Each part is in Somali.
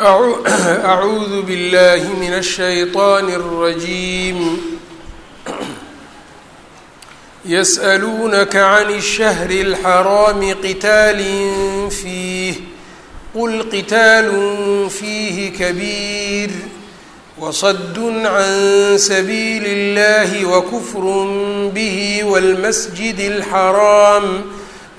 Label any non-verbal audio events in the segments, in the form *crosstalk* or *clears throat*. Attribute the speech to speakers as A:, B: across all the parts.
A: أعوذ بالله من الشيطان الرجيم يسألونك عن الشهر الحرام قتال فيه قل قتال فيه كبير وصد عن سبيل الله وكفر به والمسجد الحرام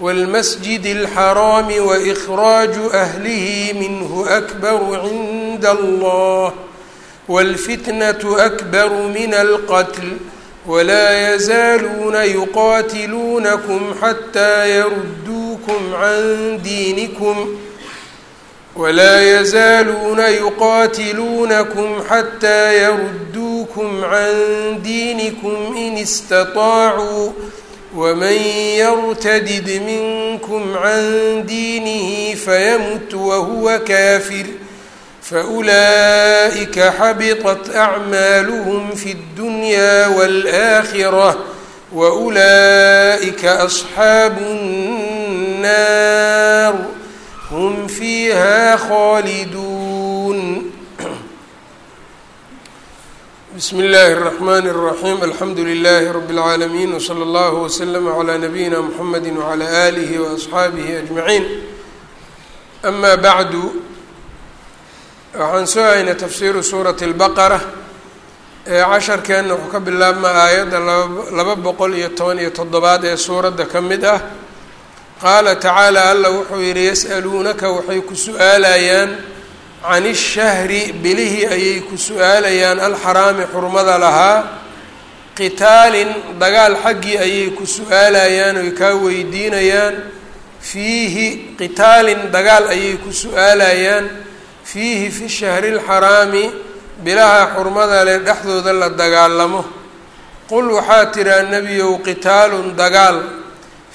A: والمسجد الحرام وإخراج أهله منه أكبر عند الله والفتنة أكبر من القتل ولا يزالون يقاتلونكم حتى يردوكم عن دينكم ولا يزالون يقاتلونكم حتى يردوكم عن دينكم إن استطاعوا waman yartadid minkum can diinihi fayamut wahuwa kaafir faulaa'ika xabiqat acmaaluhm fi اddunya wاlآakhirة waulaa'ika asxaabu الnaar hm fiiha khaaliduun بسم الله الرحمن الرحيم الحمد لله رب العالمين وصلى الله وسلم على نبينا محمد وعلى آله وأصحaabihi أجمعين أما بعد waxaan soo haynay tafsiiru suurati الbaqرة ee casharkeenna wuxuu ka bilaabma aayadda laba boqol iyo toban iyo toddobaad ee suuradda ka mid ah qaala tacaala alla wuxuu yidhi yas'aluunaka waxay ku su-aalayaan can ishahri bilihii ayay ku su'aalayaan alxaraami xurmada lahaa qitaalin dagaal xaggii ayay ku su'aalayaan oy kaa weydiinayaan fiihi qitaalin dagaal ayay ku su'aalayaan fiihi fi shahri lxaraami bilaha xurmada leh dhexdooda la dagaalamo qul waxaa tiraa nebiyow qitaalun dagaal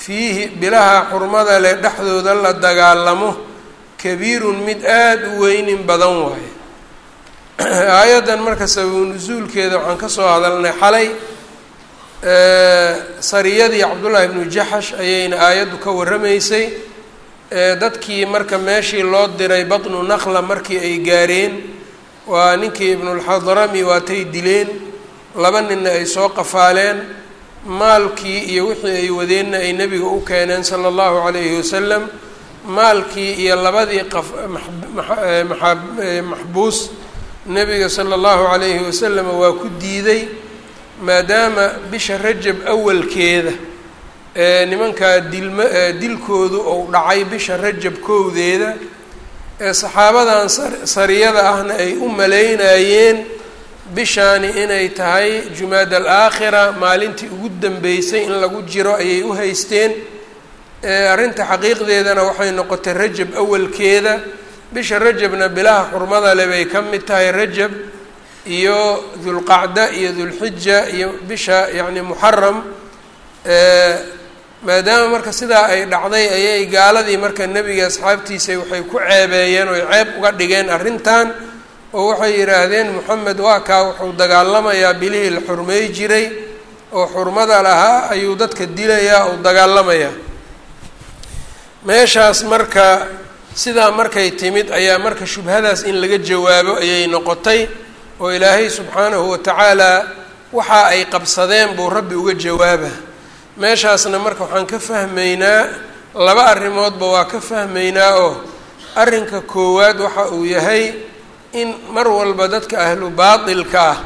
A: fiihi bilaha xurmada leh dhexdooda la dagaalamo kabiirun mid aada u weynin badan waaye. *clears throat* Aayaddan marka sababu nusuulkeeda waxaan ka soo hadalnay xalay sariyadii cabdullaahi ibnu jaxash ayayna aayaddu ka warramaysay dadkii marka meeshii loo diray batnu naqla markii ay gaareen waa ninkii ibnulxadrami waatay dileen laba ninna ay soo qafaaleen maalkii iyo wixii ay wadeenna ay nebiga u keeneen sala allahu calayhi wasalam maalkii iyo labadii qaf maxbuus nebiga sala allahu calayhi wasalam waa ku diiday maadaama bisha rajab awalkeeda ee nimankaa dilma dilkoodu ou dhacay bisha rajab kowdeeda ee saxaabadan sariyada ahna ay u malaynayeen bishaani inay tahay jumaad al aakhira maalintii ugu dambeysay in lagu jiro ayay u haysteen arrinta xaqiiqdeedana waxay noqotay rajab awalkeeda. Bisha rajabna bilaha xurmada le bay ka mid tahay rajab iyo dulqacda iyo dulxija iyo bisha yacni muxaram maadaama marka sidaa ay dhacday ayay gaaladii marka nebiga asxaabtiisa waxay ku ceebeeyeen oo ceeb uga dhigeen arrintan oo waxay yidhaahdeen moxamed waa kaa wuxuu dagaalamayaa bilihii la xurmey jiray oo xurmada lahaa ayuu dadka dilayaa oo dagaalamayaa meeshaas marka sidaa markay timid ayaa marka shubhadaas in laga jawaabo ayay noqotay oo ilaahay subxaanahu watacaala waxa ay qabsadeen buu rabbi uga jawaaba. Meeshaasna marka waxaan ka fahmaynaa laba arrimoodba waa ka fahmaynaa oo arrinka koowaad waxa uu yahay in mar walba dadka ahlu baatilka ah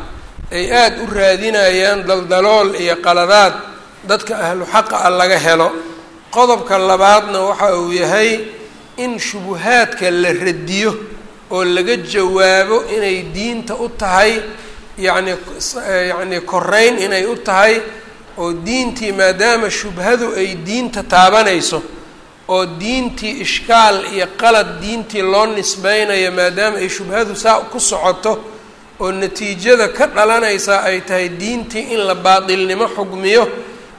A: ay aada u raadinayaan daldalool iyo qaladaad dadka ahlu xaqa ah laga helo qodobka labaadna waxa uu yahay in shubuhaadka la radiyo oo laga jawaabo inay diinta u tahay yacni yacni koreyn inay u tahay oo diintii maadaama shubhadu ay diinta taabanayso oo diintii ishkaal iyo qalad diintii loo nisbeynayo maadaama ay shubhadu saa ku socoto oo natiijada ka dhalanaysa ay tahay diintii in la baatilnimo xugmiyo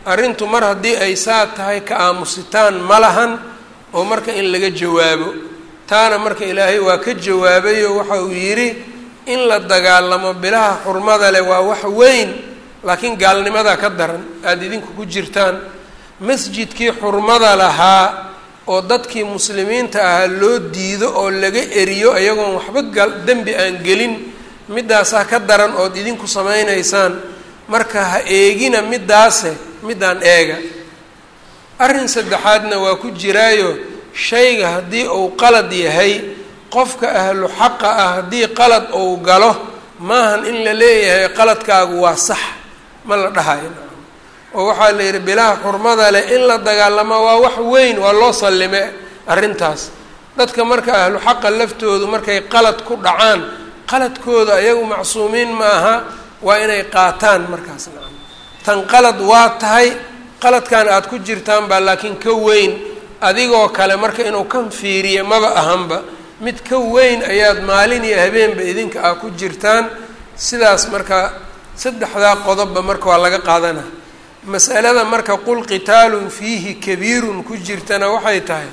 A: arrintu mar haddii ay saa tahay ka aamusitaan ma lahan oo marka in laga jawaabo. Taana marka ilaahay waa ka jawaabayo waxa uu yidhi in la dagaalamo bilaha xurmada leh waa wax weyn laakiin gaalnimadaa ka daran aada idinku ku jirtaan. Masjidkii xurmada lahaa oo dadkii muslimiinta ahaa loo diido oo laga eriyo iyagoon waxba gal dembi aan gelin middaasaa ka daran ood idinku samaynaysaan. Marka ha eegina middaase middaan eega. Arrin saddexaadna waa ku jiraayo shayga haddii uu qalad yahay qofka ahlu xaqa ah haddii qalad uu galo maahan in la leeyahay qaladkaagu waa sax ma la dhahayo. Oo waxaa la yidhi bilaha xurmada leh in la dagaalama waa wax weyn waa loo sallime. Arrintaas. Dadka marka ahlu xaqa laftoodu markay qalad ku dhacaan qaladkooda ayagu macsuumiin ma aha waa inay qaataan markaas nacam tan qalad waa tahay qaladkan aada ku jirtaan baa laakiin ka weyn. Adigoo kale marka inuu kan fiiriya maba ahanba mid ka weyn ayaad maalin iyo habeenba idinka ah ku jirtaan. Sidaas marka saddexdaa qodobba marka waa laga qaadana mas'alada marka qul qitaalun fiihi kabiirun ku jirtana waxay tahay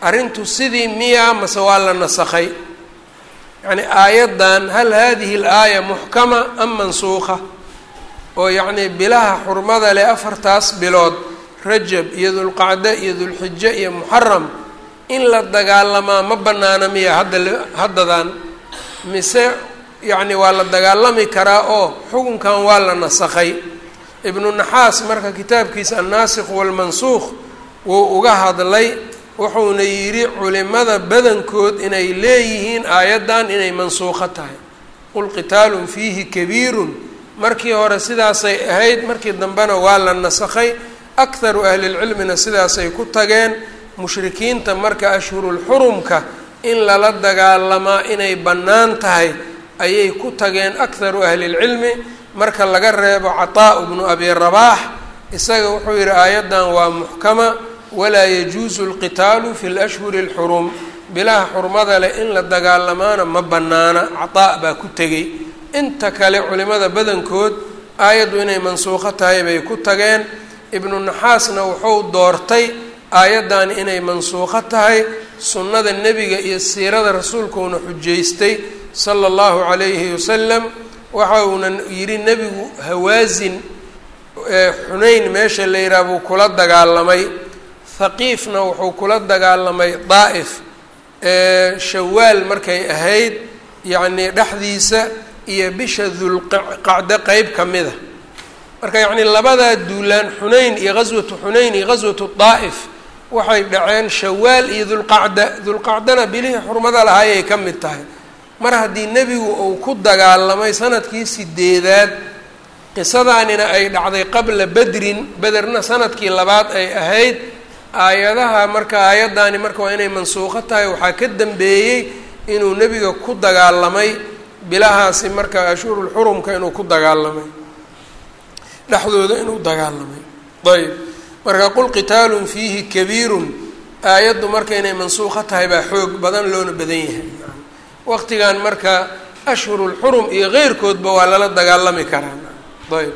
A: arrintu sidii miyaa mase waa la nasakhay? Yacni aayaddan hal hadihi alaaya muxkama am mansuuqa oo yacnii bilaha xurmada leh afartaas bilood rajab iyo dulqacde iyo dulxijo iyo muxaram in la dagaalamaa ma banaana miya hadda haddadan mise yacni waa la dagaalami karaa oo xukunkan waa la nasakhay. Ibnu naxaas marka kitaabkiisa annaasikh walmansuuq wuu uga hadlay wuxuuna yidhi culimada badankood inay leeyihiin aayaddan inay mansuuqo tahay. Qul qitaalun fiihi kabiirun markii hore sidaasay ahayd markii dambena waa la nasakhay akharu ahlilcilmina sidaasay ku tageen mushrikiinta marka ashhurulxurumka in lala dagaalamaa inay bannaan tahay ayay ku tageen akharu ahlilcilmi. Marka laga reebo cataa bnu abi rabaax isaga wuxuu yidhi aayaddan waa muxkama walaa yajuusu lqitaalu fi lashhuri alxurum. Bilaha xurmada leh in la dagaalamaana ma bannaana cataa baa ku tegey inta kale culimada badankood aayaddu inay mansuuqo tahay bay ku tageen. Ibnu naxaasna wuxuu doortay aayaddaani inay mansuuqo tahay sunnada nebiga iyo siirada rasuulkuuna xujaystay sala allahu calayhi wasalam waxa uuna yidhi nebigu hawaasin xunayn meesha la yidhaha buu kula dagaalamay. Haqiifna wuxuu kula dagaalamay daa'if shawaal markay ahayd yacnii dhexdiisa iyo bisha dulqacde qeyb ka mida marka yacnii labadaa duulaan xunayn iyo ghaswatu xunayn iyo ghaswatu daa'if waxay dhaceen shawaal iyo dulqacda dulqacdana bilihii xurmada lahaayay ka mid tahay. Mar haddii nebigu uu ku dagaalamay sannadkii sideedaad qisadaanina ay dhacday qabla bedrin bederna sannadkii labaad ay ahayd aayadaha marka aayaddaani marka waa inay mansuuqo tahay waxaa ka dambeeyey inuu nebiga ku dagaalamay bilahaasi marka ashhurulxurumka inuu ku dagaalamay dhexdooda inuu dagaalamay. Ayb marka qul qitaalun fiihi kabiirun. Aayaddu marka inay mansuuqo tahay baa xoog badan loona badan yahay. Waqtigan marka ashhurulxurum iyo keyrkoodba waa lala dagaalami karaa. Ayb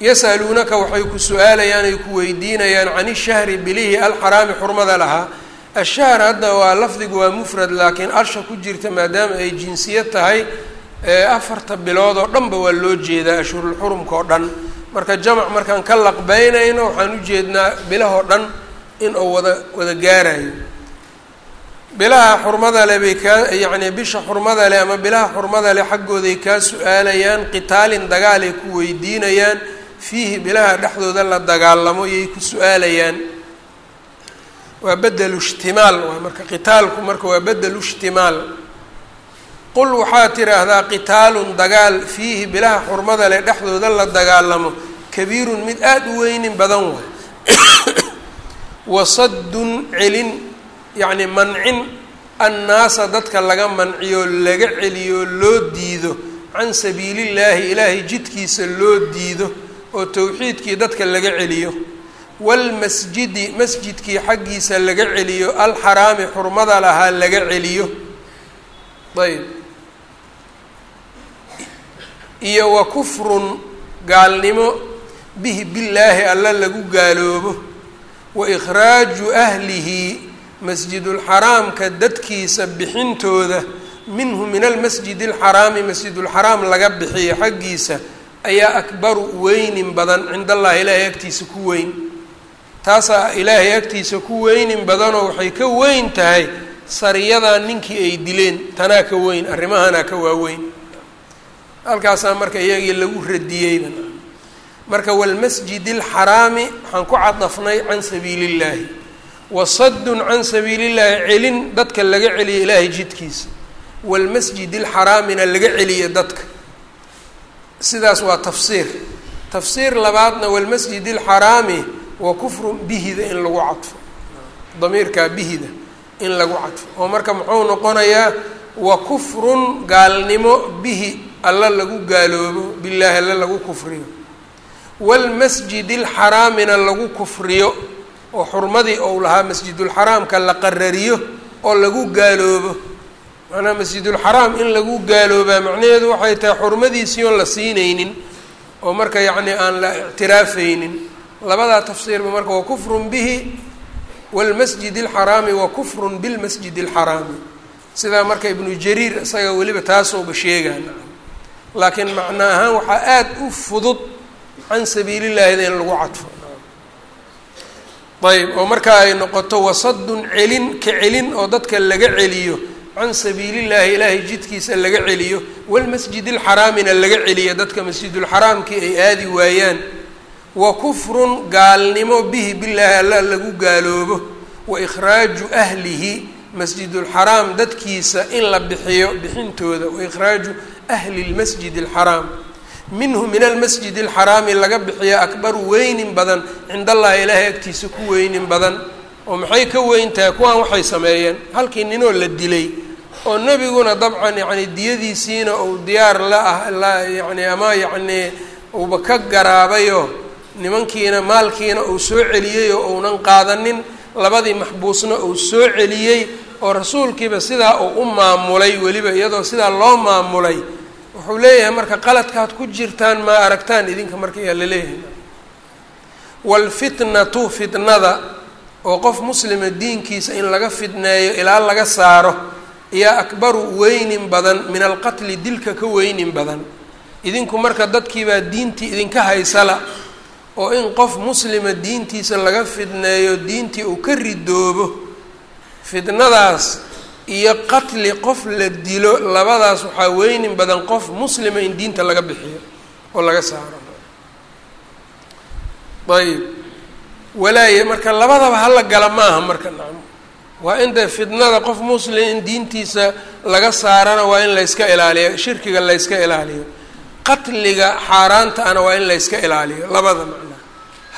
A: yasaluunaka waxay ku su'aalayaan ay ku weydiinayaan can ishahri bilihi alxaraami xurmada lahaa ashahr hadda waa lafdigu waa mufrad laakiin arsha ku jirta maadaama ay jinsiya tahay afarta bilood oo dhanba waa loo jeedaa ashhurulxurumka oo dhan. Marka jamac markaan ka laqbeynayno waxaan ujeednaa bilahoo dhan in uu wada wada gaarayo bilaha xurmada le bay kaa yacni bisha xurmada leh ama bilaha xurmada leh xaggooday kaa su'aalayaan qitaalin dagaalay ku weydiinayaan fiihi bilaha dhexdooda la dagaalamo yay ku su'aalayaan waa bedelu ishtimaal waa marka qitaalku marka waa bedelu ishtimaal. Qul waxaad tidhaahdaa qitaalun dagaal fiihi bilaha xurmada leh dhexdooda la dagaalamo kabiirun mid aada u weynin badan waay. *coughs* Wasaddun celin yacni mancin annaasa dadka laga manciyo laga celiyo loo diido. Can sabiilillaahi ilaahay jidkiisa loo diido oo towxiidkii dadka laga celiyo waalmasjidi masjidkii xaggiisa laga celiyo alxaraami xurmada lahaa laga celiyo. Ayb. Iyo wa kufrun gaalnimo bihi billaahi alla lagu gaaloobo. Wa ikhraaju ahlihi masjidulxaraamka dadkiisa bixintooda minhu min almasjidi alxaraami masjidulxaraam laga bixiyo xaggiisa ayaa akbaru weynin badan cind allahi ilaahay agtiisa ku weyn taasaa ilaahay agtiisa ku weynin badanoo waxay ka weyn tahay sariyadan ninkii ay dileen tanaa ka weyn arrimahanaa ka waaweyn. Halkaasaa marka iyagii lagu radiyeyba marka walmasjid alxaraami waxaan ku cadafnay can sabiili illaahi wasadun can sabiili illaahi celin dadka laga celiya ilaahay jidkiisa walmasjid alxaraamina laga celiya dadka. Sidaas waa tafsiir. Tafsiir labaadna walmasjid alxaraami wa kufrun bihida in lagu cadfo. Damiirkaa bihida in lagu cadfo. Oo marka muxuu noqonayaa wa kufrun gaalnimo bihi alla lagu gaaloobo billaahi alla lagu kufriyo. Walmasjid alxaraamina lagu kufriyo oo xurmadii ou lahaa masjidulxaraamka la qarariyo oo lagu gaaloobo. Macnaha masjidulxaraam in lagu gaaloobaa macnaheedu waxay tahay xurmadiisii oon la siinaynin oo marka yacni aan la ictiraafaynin labadaa tafsiirba marka wa kufrun bihi walmasjid alxaraami wa kufrun bilmasjid alxaraami. Sidaa marka ibnu jariir isaga weliba taasooba sheegaan. Laakiin macno ahaan waxaa aada u fudud can sabiilillaahida in lagu cadfo. Ayb oo marka ay noqoto wasadun celin ka celin oo dadka laga celiyo. Can sabiilillaahi ilaahay jidkiisa laga celiyo. Walmasjid alxaraamina laga celiyo dadka masjidulxaraamkii ay aadi waayaan wa kufrun gaalnimo bihi billaahi alla lagu gaaloobo wa ikhraaju ahlihi masjidulxaraam dadkiisa in la bixiyo bixintooda wa ikhraaju ahli lmasjid alxaraam minhu min almasjid alxaraami laga bixiyo akbar weynin badan cinda allahi ilaahay agtiisa ku weynin badan oo maxay ka weyn tahay kuwaan waxay sameeyeen? Halkii ninoo la dilay oo nebiguna dabcan yacni diyadiisiina uu diyaar la ah la yacni ama yacni uuba ka garaabayo nimankiina maalkiina uu soo celiyey oo uunan qaadanin labadii maxbuusna uu soo celiyey oo rasuulkiiba sidaa uu u maamulay weliba iyadoo sidaa loo maamulay wuxuu leeyahay marka qaladkaad ku jirtaan maa aragtaan idinka marka yaa la leeyahay waalfitnatu fitnada oo qof muslima diinkiisa in laga fidneeyo ilaa laga saaro iyaa akbaru weynin badan min alqatli dilka ka weynin badan. Idinku marka dadkiibaa diintii idinka haysala oo in qof muslima diintiisa laga fidneeyo diintii uu ka ridoobo fitnadaas iyo qatli qof la dilo labadaas waxaa weynin badan qof muslima in diinta laga bixiyo oo laga saaro. Ayib. Walaaya marka labadaba hala gala maaha marka nacmo waa in dee fitnada qof muslim in diintiisa laga saarana waa in layska ilaaliyo shirkiga layska ilaaliyo qatliga xaaraanta ana waa in layska ilaaliyo labada macnaa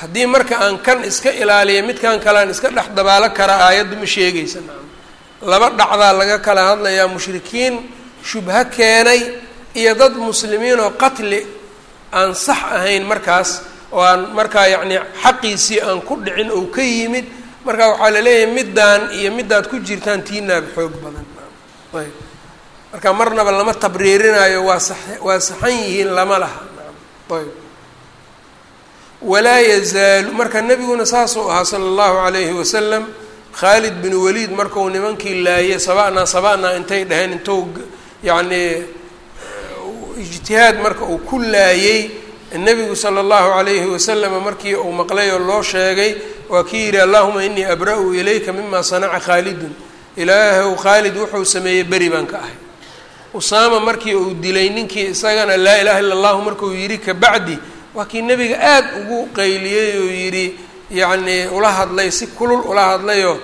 A: haddii marka aan kan iska ilaaliya midkan kalean iska dhex dabaalo kara aayaddu ma sheegaysa nacam. Laba dhacdaa laga kala hadlayaa mushrikiin shubho keenay iyo dad muslimiin oo qatli aan sax ahayn markaas oo aan markaa yacni xaqiisii aan ku dhicin oo ka yimid marka waxaa la leeyahay middaan iyo middaad ku jirtaan tiinaaba xoog badan ayb marka marnaba lama tabriirinayo waa sa waa saxan yihiin lama laha. Ayb. Walaa yazaalu marka nebiguna saasuu ahaa sala allahu calayhi wasalam khaalid bin waliid markuu nimankii laayay saba'naa saba'naa intay dhaheen intuu yacnii ijtihaad marka uu ku laayey nebigu sala allahu calayhi wasalama markii uu maqlay oo loo sheegay waa kii yidhi allahuma inii abra-u ilayka mima sanaca khaalidun. Ilaahow khaalid wuxuu sameeyey beri baan ka ahay usaama markii uu dilay ninkii isagana laa ilaha illa allahu markuu yidhi kabacdi waa kii nebiga aada ugu qayliyey oo yidhi yacnii ula hadlay si kulul ula hadlayoo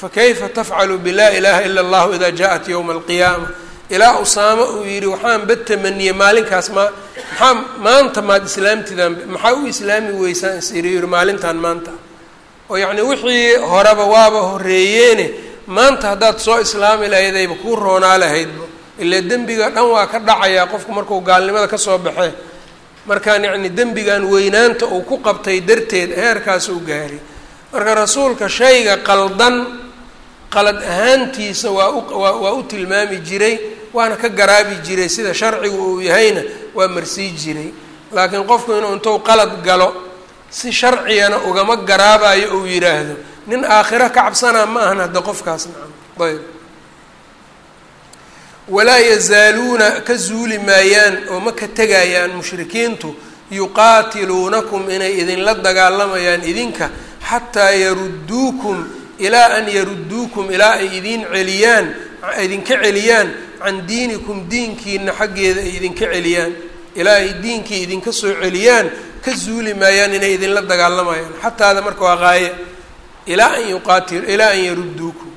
A: fa kayfa tafcalu bilaa ilaha ila allahu idaa jaa-at yowma alqiyaama? Ilaa usaamo uu yidhi waxaan ba tamaniyey maalinkaas ma maxaa maanta maad islaamtidaan maxaa u islaami weysaan? Is iri yidhi maalintan maanta. Oo yacni wixii horeba waaba horreeyeene maanta haddaad soo islaami lahaydayba kuu roonaa lahaydba ilaa dembiga dhan waa ka dhacayaa qofku markuu gaalnimada ka soo baxee markaan yacni dembigan weynaanta uu ku qabtay darteed heerkaas u gaaray marka rasuulka shayga qaldan qalad ahaantiisa waa u waa u tilmaami jiray waana ka garaabi jiray sida sharcigu uu yahayna waa marsii jiray. Laakiin qofku inuu intuu qalad galo si sharcigana ugama garaabayo uu yidhaahdo nin aakhiro ka cabsanaa ma ahan hadda qofkaas nacam. Ayb walaa yazaaluuna ka zuuli maayaan oo ma ka tegayaan mushrikiintu yuqaatiluunakum inay idinla dagaalamayaan idinka xataa yarudduukum ilaa an yarudduukum ilaa ay idin celiyaan idinka celiyaan can diinikum diinkiina xaggeeda ay idinka celiyaan. Ilaa ay diinkii idinka soo celiyaan ka zuuli maayaan inay idinla dagaalamayaan. Xataada marka waa qaaye ilaa an yuqaatil ilaa an yarudduukum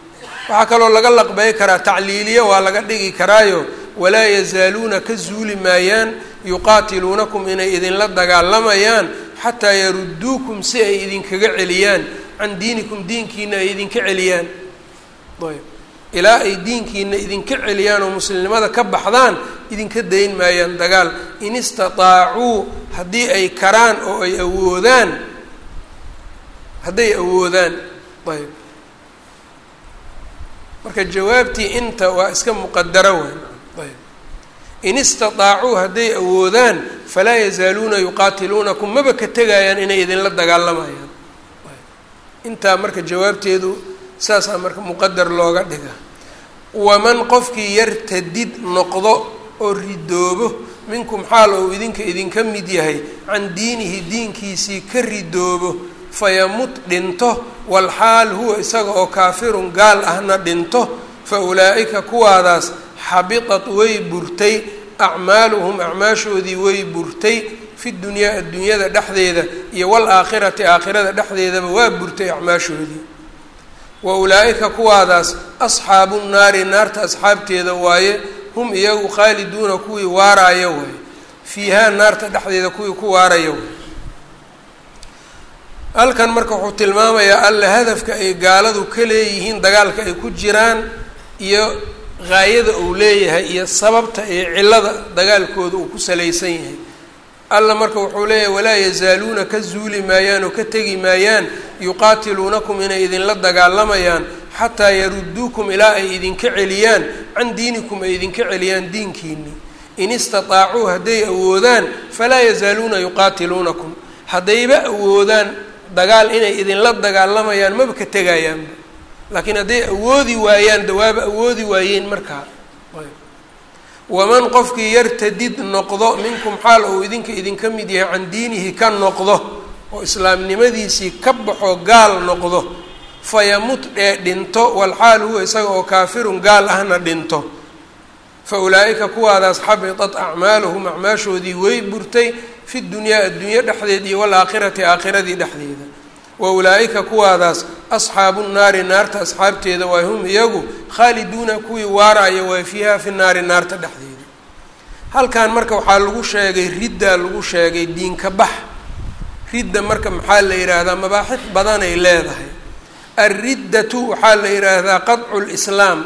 A: waxaa kaloo laga laqbay karaa tacliiliya waa laga dhigi karaayo walaa yazaaluuna ka zuuli maayaan yuqaatiluunakum inay idinla dagaalamayaan xataa yarudduukum si ay idinkaga celiyaan. Can diinikum diinkiina ay idinka celiyaan. Ayb. Ilaa ay diinkiina idinka celiyaan oo muslimnimada ka baxdaan idinka dayn maayaan dagaal. In istataacuu haddii ay karaan oo ay awoodaan hadday awoodaan. Ayb marka jawaabtii inta waa iska muqadaro weyn. Ayb. In istataacuu hadday awoodaan falaa yazaaluuna yuqaatiluunakum maba ka tegayaan inay idinla dagaalamayaan. Intaa marka jawaabteedu saasaa marka muqadar looga dhiga waman qofkii yartadid noqdo oo ridoobo minkum xaal ou idinka idinka mid yahay can diinihi diinkiisii ka ridoobo fayamut dhinto walxaal huwa isaga oo kaafirun gaal ahna dhinto fa ulaa'ika kuwaadaas xabitat way burtay acmaaluhum acmaashoodii way burtay fi dunyaa adduunyada dhexdeeda iyo waalaakhirati aakhirada dhexdeedaba waa burtay acmaashoodii. Wa ulaa'ika kuwaadaas asxaabu nnaari naarta asxaabteeda waaye hum iyagu khaaliduuna kuwii waaraya waaye. Fiihaa naarta dhexdeeda kuwii ku waaraya waaye halkan marka wuxuu tilmaamayaa alla hadafka ay gaaladu ka leeyihiin dagaalka ay ku jiraan iyo gaayada uu leeyahay iyo sababta iyo cillada dagaalkooda uu ku salaysan yahay. Alla marka wuxuu leeyahay walaa yazaaluuna ka zuuli maayaan oo ka tegi maayaan yuqaatiluunakum inay idinla dagaalamayaan xataa yarudduukum ilaa ay idinka celiyaan can diinikum ay idinka celiyaan diinkiinii in istataacuu hadday awoodaan falaa yazaaluuna yuqaatiluunakum. Haddayba awoodaan dagaal inay idinla dagaalamayaan maba ka tegayaanba laakiin hadday awoodi waayaan dawaaba awoodi waayeen markaa waman qofkii yartadid noqdo minkum xaal ou idinka idinka mid yahay can diinihi ka noqdo oo islaamnimadiisii ka baxo gaal noqdo fayamut dhee dhinto walxaal huwa isaga oo kaafirun gaal ahna dhinto. Fa ulaa'ika kuwaadaas xabitat acmaaluhum acmaashoodii way burtay fi dunyaa adduunye dhexdeed iyo walaakhirati aakhiradii dhexdeeda. Wa ulaa'ika kuwaadaas asxaabu nnaari naarta asxaabteeda waay hum iyagu khaaliduuna kuwii waaraya waay fiiha fi naari naarta dhexdeeda. Halkan marka waxaa lagu sheegay riddaa lagu sheegay diinka bax. Ridda marka maxaa la yidhaahdaa mabaaxif badanay leedahay. Alriddatu waxaa la yidhaahdaa qadcu lislaam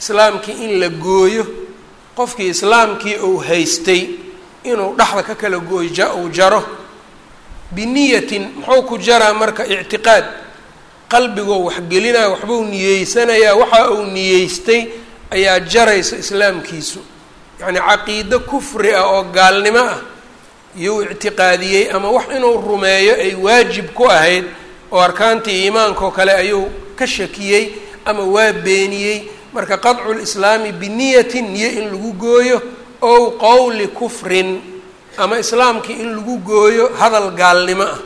A: islaamkii in la gooyo qofkii islaamkii uu haystay inuu dhexda ka kala gooyo ja uu jaro biniyatin muxuu ku jaraa marka ictiqaad. Qalbigoo waxgelinaya waxbuu niyeysanayaa waxa uu niyeystay ayaa jaraysa islaamkiisu. Yacnii caqiido kufri ah oo gaalnimo ah iyou ictiqaadiyey ama wax inuu rumeeyo ay waajib ku ahayd oo arkaantii iimaankaoo kale ayuu ka shakiyey ama waa beeniyey. Marka qadcu lislaami biniyatin niyo in lagu gooyo ow qowli kufrin ama islaamkii in lagu gooyo hadal gaalnimo ah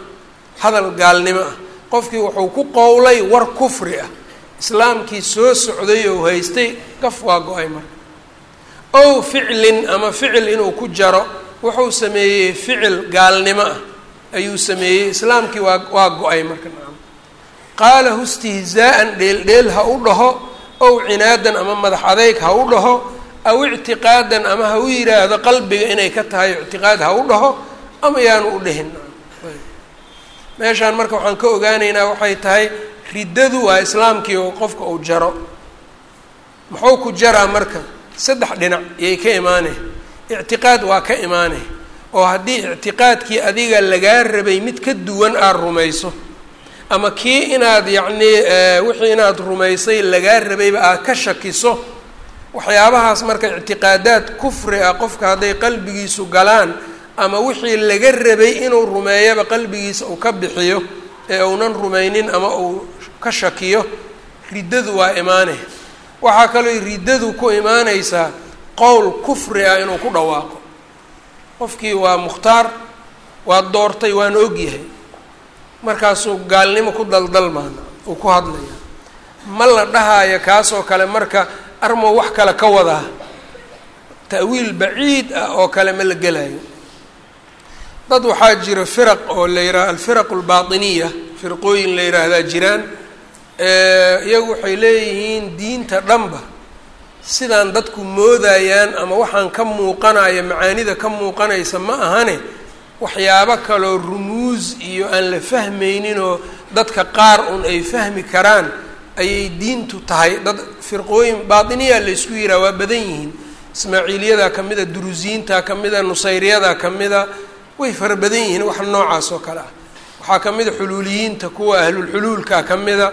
A: hadal gaalnimo ah. Qofkii wuxuu ku qowlay war kufri ah. Islaamkii soo socday oo haystay gaf waa go'ay marka ow ficlin ama ficil inuu ku jaro wuxuu sameeyey ficil gaalnimo ah. Ayuu sameeyey islaamkii waa waa go'ay marka nacam qaalahu istihzaa'an dheeldheel ha u dhaho. Ow cinaadan ama madax adeyg ha u dhaho aw ictiqaadan ama ha u yidhaahdo qalbiga inay ka tahay ictiqaad ha u dhaho ama yaanu u dhihin. Meeshaan marka waxaan ka ogaanaynaa waxay tahay riddadu waa islaamkii oo qofka uu jaro. Muxuu ku jaraa marka? Saddex dhinac iyay ka imaanay ictiqaad waa ka imaanay oo haddii ictiqaadkii adiga lagaa rabay mid ka duwan aad rumayso ama kii inaad yacnii wixii inaad rumaysay lagaa rabayba aad ka shakiso waxyaabahaas marka ictiqaadaad kufri ah qofka hadday qalbigiisu galaan ama wixii laga rabay inuu rumeeyaba qalbigiisa uu ka bixiyo ee uunan rumaynin ama uu ka shakiyo riddadu waa imaane. Waxaa kaloo riddadu ku imaaneysaa qowl kufri ah inuu ku dhawaaqo. Qofkii waa mukhtaar waa doortay waana ogyahay markaasuu gaalnimo ku daldalmaana uu ku hadlaya ma la dhahaayo kaasoo kale marka armow wax kale ka wadaa ta'wiil baciid ah oo kale ma la gelayo. Dad waxaa jira firaq oo la yidhaha alfiraq albaatiniya firqooyin la yidhaahdaa jiraan iyagu waxay leeyihiin diinta dhanba. Sidaan dadku moodayaan ama waxaan ka muuqanaya macaanida ka muuqanaysa ma ahane waxyaabo kaloo rumuus iyo aan la fahmayninoo dadka qaar un ay fahmi karaan ayay diintu tahay. Dad firqooyin baatiniya la ysku yihaha waa badan yihiin. Ismaaciiliyada ka mida durusiyiinta ka mida nusayriyada ka mida way fara badan yihiin wax noocaas oo kale ah. Waxaa ka mida xuluuliyiinta kuwa ahlulxuluulka ka mida.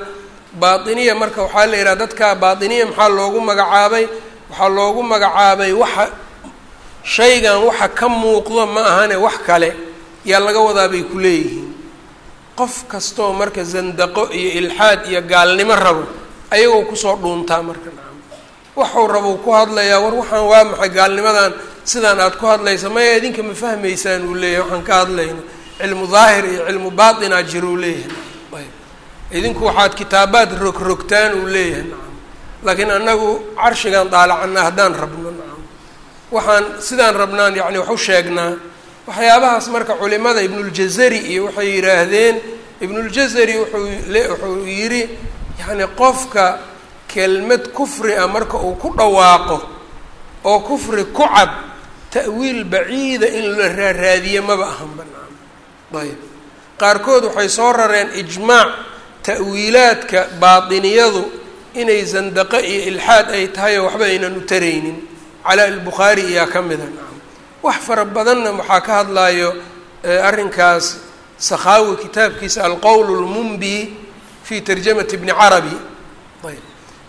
A: Baatiniya marka waxaa la yidhaha dadka baatiniya maxaa loogu magacaabay? Waxaa loogu magacaabay waxa shaygan waxa ka muuqdo ma ahane wax kale. Yaa laga wadaa bay ku leeyihiin qof kastoo marka zandaqo iyo ilxaad iyo gaalnimo rabo ayagoo ku soo dhuuntaa marka. Nacam waxuu rabou ku hadlayaa war waxaan waa maxay gaalnimadan sidaan aad ku hadlaysa maya idinka ma fahmaysaan? Uu leeyahay waxaan ka hadlayno. Cilmu daahir iyo cilmu baatinaa jiro uu leeyahay. Idinku waxaad kitaabaad rogrogtaan uu leeyahay. Nacam laakiin annagu carshigaan daalacana haddaan rabno nacam waxaan sidaan rabnaan yacni wax u sheegnaa waxyaabahaas marka culimada ibnuljazari iyo waxay yidhaahdeen ibnuljazari wuxuu yidhi yacni qofka kelmad kufri ah marka uu ku dhawaaqo oo kufri ku cad ta'wiil baciida in la raaraadiye maba ahan banaan ayb. Qaarkood waxay soo rareen ijmaac ta'wiilaadka baatiniyadu inay zandaqo iyo ilxaad ay tahay oo waxba aynan u taraynin. Calaa albukhaari iyaa ka mida nacam wax fara badanna waxaa ka hadlayo arrinkaas sakhaawi kitaabkiisa alqowl lmumbi fi tarjamati bni carabi. Ayb.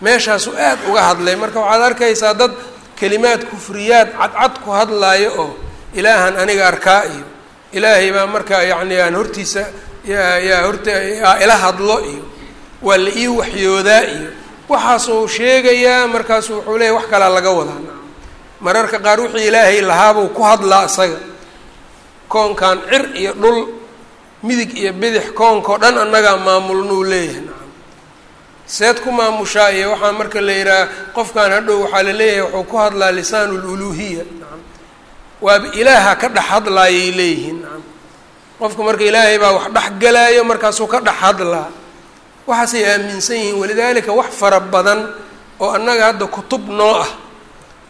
A: Meeshaasuu aad uga hadlay. Marka waxaad arkaysaa dad kelimaad kufriyaad cadcad ku hadlaayo oo ilaahan aniga arkaa iyo ilaahay baa marka yacni aan hortiisa yaa horta aa ila hadlo iyo waa la ii waxyoodaa iyo waxaasuu sheegayaa markaasu wuxuu leeyahy wax kalaa laga wadaa mararka qaar wixii ilaahay lahaabuu ku hadlaa isaga. Koonkan cir iyo dhul midig iyo bidix koonkao dhan annagaa maamulnuu leeyahay. Nacam seed ku maamushaa iyo waxaa marka la yidhaha qofkan hadhow waxaa la leeyahay wuxuu ku hadlaa lisaanu luluhiya nacam waaba ilaaha ka dhex hadlaayay leeyihiin. Nacam qofka marka ilaahay baa wax dhex galaayo markaasuu ka dhex hadlaa. Waxaasay aaminsan yihiin walidaalika wax fara badan oo annaga hadda kutub noo ah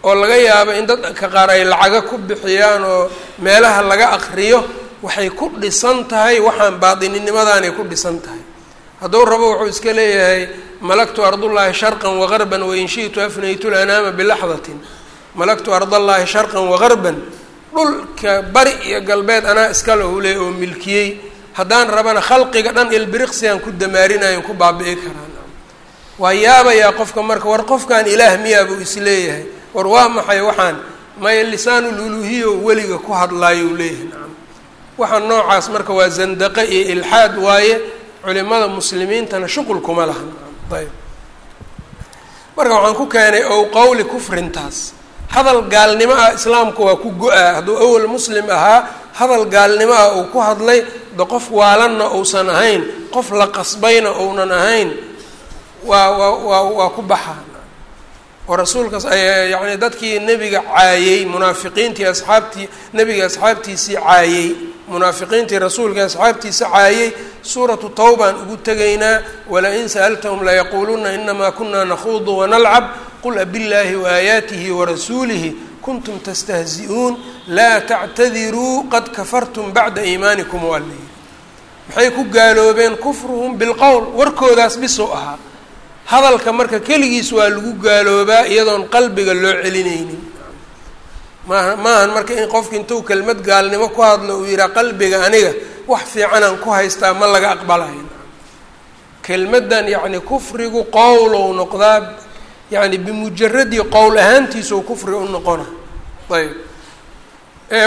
A: oo laga yaabo in dadka qaar ay lacaga ku bixiyaan oo meelaha laga akriyo waxay ku dhisan tahay waxaan baatininimadaanay ku dhisan tahay. Hadduu rabo wuxuu iska leeyahay malaktu ardullaahi sharqan wagarban wain shi'tu afnaytu lanaama bilaxdatin. Malaktu ardallaahi sharqan wagarban dhulka bari iyo galbeed anaa iskale uu leey oo milkiyey. Haddaan rabana khalqiga dhan ilbiriqsigaan ku damaarinayan ku baabi'i karaan. Waa yaabayaa qofka marka war qofkan ilaah miyaa buu is leeyahay war waa maxay waxaan maya lisaanululuhiya weliga ku hadlaayo u leeyahay nacam waxaa noocaas marka waa zandaqe iyo ilxaad waaye culimada muslimiintana shuqul kuma laha nacam marka waxaan ku keenay ow qowli kufrintaas. Hadal gaalnimo ah islaamku waa ku go-a hadduu awal muslim ahaa hadal gaalnimo ah uu ku hadlay de qof waalanna uusan ahayn qof la qasbayna uunan ahayn waa waa waa waa ku baxa oo rasuulkaas yacni dadkii nebiga caayey munaafiqiintii asxaabtii nebiga asxaabtiisii caayey munaafiqiintii rasuulka asxaabtiisa caayey suuratu tawbaan ugu tegaynaa wala-in sa'altahum layaquuluna inamaa kuna nakhuudu wanalcab qul abillaahi waaaayaatihi warasuulihi kuntum tastahzi-uun laa tactadiruu qad kafartum bacda iimaanikum waa layidhi maxay ku gaaloobeen kufruhum bilqowl warkoodaas bisuu ahaa hadalka marka keligiis waa lagu gaaloobaa iyadoon qalbiga loo celinaynin. Maaha maahan marka in qofki intuu kelmad gaalnimo ku hadlo uu yidhaha qalbiga aniga wax fiicanaan ku haystaa ma laga aqbalayo kelmaddan yacni kufrigu qowlow noqdaa yacni bimujaradii qowl ahaantiisau kufri u noqona. Ayb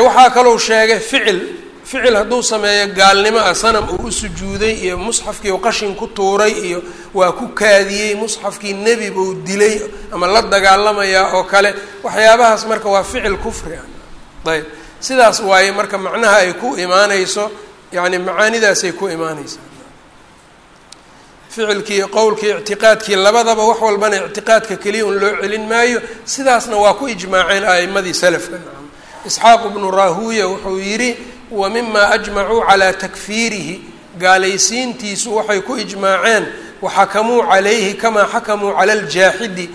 A: waxaa kalou sheegay ficil ficil hadduu sameeyo gaalnimo ah sanam uu u sujuuday iyo musxafkii u qashin ku tuuray iyo waa ku kaadiyey musxafkii nebi buu dilay ama la dagaalamayaa oo kale waxyaabahaas marka waa ficil kufri ah. Ayb sidaas waaye marka macnaha ay ku imaaneyso yacni macaanidaasay ku imaaneysaa ficilkii qowlkii ictiqaadkii labadaba wax walbana ictiqaadka keliya un loo celin maayo sidaasna waa ku ijmaaceen a'imadii salafka. Isxaaq ibnu raahuuya wuxuu yidhi wa mima ajmacuu calaa takfiirihi. Gaalaysiintiisu waxay ku ijmaaceen waxakamuu calayhi kamaa xakamuu cala aljaaxidi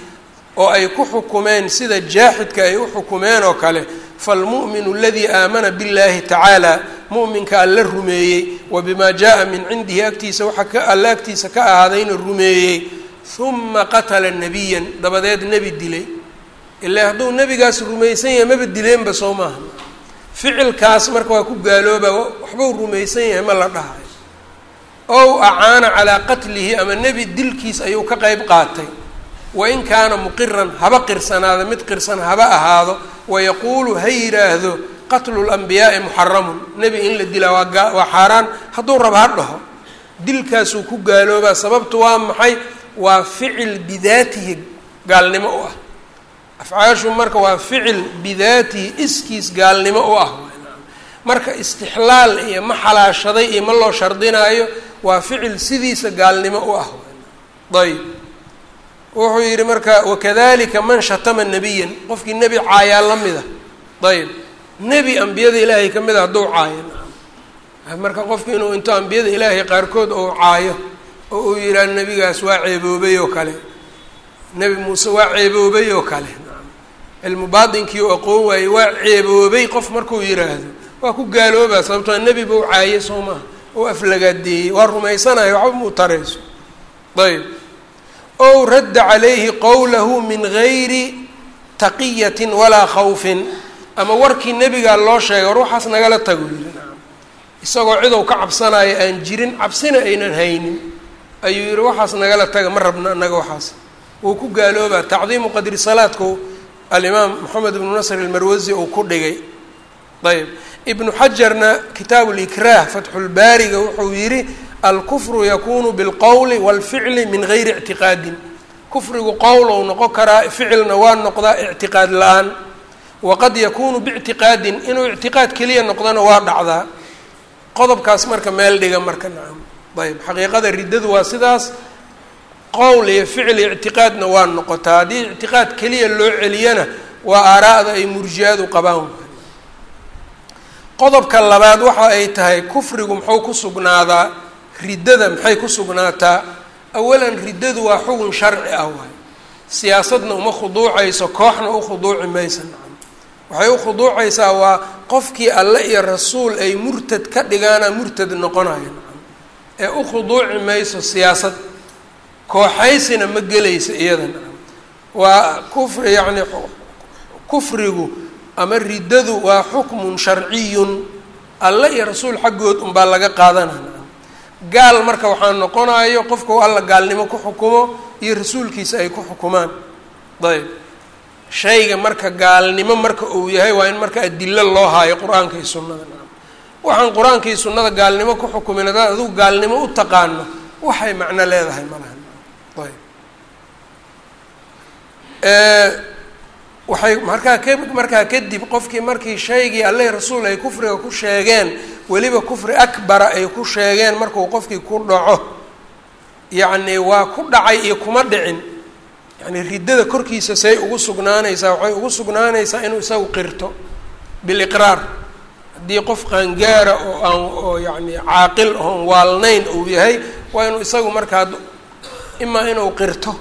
A: oo ay ku xukumeen sida jaaxidka ay u xukumeen oo kale. Falmu'minu aladii aamana biاllahi tacaala mu'minka alla rumeeyey wa bimaa jaa min cindihi agtiisa waxa ka alla agtiisa ka ahaadayna rumeeyey. Huma qatala nabiyan dabadeed nebi dilay. Ilaa hadduu nebigaas rumaysan yahay maba dileenba soo maaha ficilkaas marka waa ku gaalooba waxbuu rumaysan yahay ma la dhahayo ow acaana calaa qatlihi ama nebi dilkiis ayuu ka qeyb qaatay. Wain kaana muqiran haba qirsanaada mid qirsan haba ahaado. Wayaquulu ha yidhaahdo qatlu lambiyaai muxaramun nebi in la dilaa waa waa xaaraan hadduu raba ha dhaho. Dilkaasuu ku gaaloobaa sababtu waa maxay? Waa ficil bidaatihi gaalnimo u ah afcaashu marka waa ficil bidaatihi iskiis gaalnimo u ah. Marka istixlaal iyo ma xalaashaday iyo ma loo shardinaayo waa ficil sidiisa gaalnimo u ah. Ayb wuxuu yidhi marka wakadalika man shatama nebiyan qofkii nebi caayaa la mida. Ayb nebi ambiyada ilaahay ka mid a hadduu caayo. Marka qofku inuu into ambiyada ilaahay qaarkood ou caayo oo uu yidhaha nebigaas waa ceeboobay oo kale. Nebi muuse waa ceeboobay oo kale cilmu baatinkii u aqoon waayey waa ceeboobay qof markuu yidhaahdo waa ku gaaloobaa sababtoo nebi bau caaye soo maaha oo aflagaadeeyey waa rumaysanayo waxba muu tarayso. Ayb ow radda calayhi qowlahu min gayri taqiyatin walaa khawfin. Ama warkii nebigaa loo sheegay war waxaas nagala tago yidhi isagoo cidow ka cabsanaayo aan jirin cabsina aynan haynin. Ayuu yidhi waxaas nagala taga ma rabna annaga waxaas. Wuu ku gaaloobaa tacdiimu qadri salaadku alimaam moxamed ibnu nasr almarwasi uu ku dhigay. Ayb ibnu xajarna kitaabu likraah fatxulbaariga wuxuu yidhi alkufru yakunu bilqowli walficli min gayri ictiqaadin kufrigu qowl ou noqon karaa ficilna waa noqdaa ictiqaad la'aan. Waqad yakunu biictiqaadin inuu ictiqaad keliya noqdana waa dhacdaa. Qodobkaas marka meel dhiga marka nacam ayb xaqiiqada riddadu waa sidaas qowl iyo ficli ictiqaadna waa noqotaa. Haddii ictiqaad keliya loo celiyana waa aaraa'da ay murji-adu qabaan. Qodobka labaad waxa ay tahay kufrigu muxuu ku sugnaadaa? Riddada maxay ku sugnaataa? Awalan riddadu waa xugun sharci ah waay. Siyaasadna uma khuduucayso kooxna u khuduuci maysa. Nacam waxay u khuduucaysaa waa qofkii alle iyo rasuul ay murtad ka dhigaana murtad noqonayo nacam ee u khuduuci mayso siyaasad kooxaysina ma gelaysa iyada nacam waa kufri yacni kufrigu ama riddadu waa xukmun sharciyun. Alle iyo rasuul xaggood unbaa laga qaadanaa. Nacam gaal marka waxaa noqonayo qofka u alla gaalnimo ku xukumo iyo rasuulkiisa ay ku xukumaan. Ayb shayga marka gaalnimo marka uu yahay waa in marka adilo loo haayo qur'aanka iyo sunnada. Waxaan qur'aanka iyo sunnada gaalnimo ku xukumin haddaad adigu gaalnimo u taqaano waxay macno leedahay malaha ayb waxay markaa ka markaa kadib qofkii markii shaygii alle rasuul ay kufriga ku sheegeen weliba kufri akbara ay ku sheegeen markuu qofkii ku dhaco. Yacni waa ku dhacay iyo kuma dhicin. Yacni riddada korkiisa say ugu sugnaanaysaa waxay ugu sugnaanaysaa inuu isagu qirto biliqraar. Haddii qof qaangaara oo aan oo yacni caaqil oon waalnayn uu yahay waa inuu isagu markaa imaa inuu qirto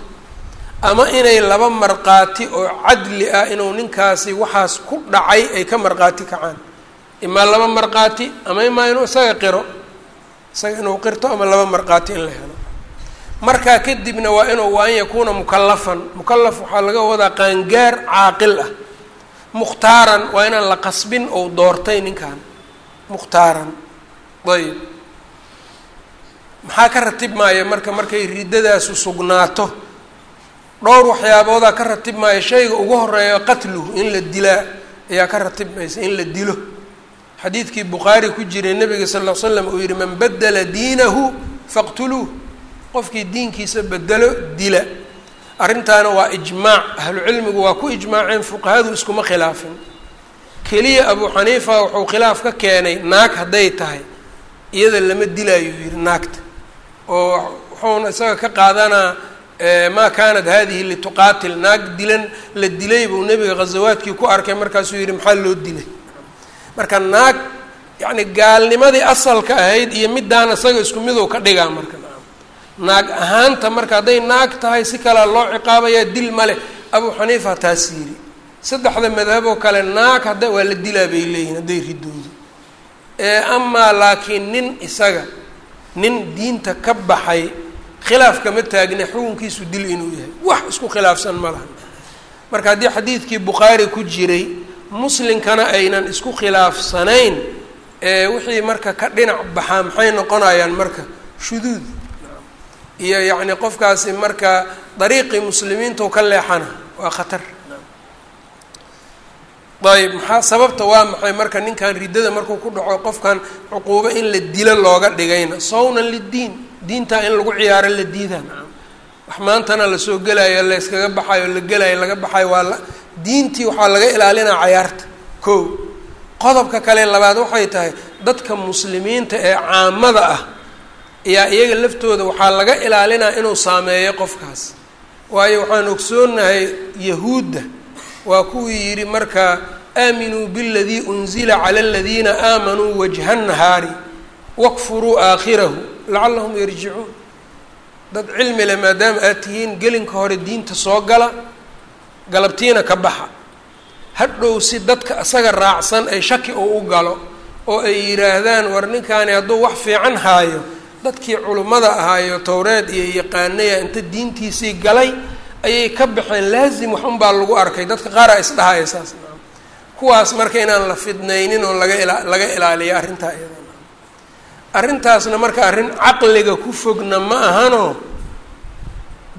A: ama inay laba markhaati oo cadli ah inuu ninkaasi waxaas ku dhacay ay ka markhaati kacaan. Imaa laba markhaati ama imaa inuu isaga qiro isaga inuu qirto ama laba markhaati in la helo. Markaa kadibna waa inuu waa an yakuuna mukalafan mukalaf waxaa laga wadaa qaangaar caaqil ah. Mukhtaaran waa inaan la qasbin ou doortay ninkan mukhtaaran. Ayb maxaa ka ratib maaya marka markay riddadaasu sugnaato dhowr waxyaaboodaa ka ratib maaya shayga ugu horreeya qatluhu in la dilaa ayaa ka ratib maysa in la dilo. Xadiidkii bukhaari ku jiray nabiga sal ll l slam uu yihi man badela diinahu faqtuluuh. Qofkii diinkiisa bedelo dila. Arrintaana waa ijmaac. Ahlucilmigu waa ku ijmaaceen fuqahadu iskuma khilaafin. Keliya abu xaniifa wuxuu khilaaf ka keenay naag hadday tahay. Iyada lama dilaayo yihi naagta. Oo wuxuuna isaga ka qaadanaa maa kaanat hadihi lituqaatil naag dilan la dilay buu nebiga ghazawaadkii ku arkay markaasuu yidhi maxaa loo dilay? Marka naag yacni gaalnimadii asalka ahayd iyo middaan isaga isku miduu ka dhigaa marka. Naag ahaanta marka hadday naag tahay si kalea loo ciqaabayaa dil male abuu xaniifa taas yidhi saddexda madhaboo kale naag hadda waa la dilaa bay leeyihiin hadday ridoodo amaa laakiin nin isaga nin diinta ka baxay khilaaf kama taagna xukunkiisu dil inuu yahay. Wax isku khilaafsan ma laha. Marka haddii xadiidkii bukhaari ku jiray muslimkana aynan isku khilaafsanayn wixii marka ka dhinac baxaa maxay noqonayaan marka? Shuduud. Iyo yacni qofkaasi marka dariiqii muslimiintau ka leexana waa khatar. Ayb maxaa sababta waa maxay marka ninkan riddada markuu ku dhaco qofkan cuquubo in la dilo looga dhigayna? Sawnan liddiin diintaa in lagu ciyaaro la diidaa wax maantana la soo gelayo layskaga baxayo la gelayo laga baxayo waa la diintii waxaa laga ilaalinaa cayaarta. Ko qodobka kale labaad waxay tahay dadka muslimiinta ee caamada ah ayaa iyaga laftooda waxaa laga ilaalinaa inuu saameeyo qofkaas. Waayo waxaan ogsoonahay yahuudda waa kuwii yidhi marka aaminuu biladii unzila cala aladiina aamanuu wajha nahaari wakfuruu aakhirahu lacallahum yarjicuun. Dad cilmi leh maadaama aad tihiin gelinka hore diinta soo gala galabtiina ka baxa. Hadhow si dadka isaga raacsan ay shaki oo u galo oo ay yidhaahdaan war ninkaani hadduu wax fiican haayo dadkii culimmada ahaayo towreed iyo yaqaanaya inta diintiisii galay ayay ka baxeen laazim wax unbaa lagu arkay. Dadka qaaraa isdhahaya saas kuwaas marka inaan la fidnaynin oo laga ila laga ilaaliyo arrintaa iyada arrintaasna marka arrin caqliga ku fogna ma ahanoo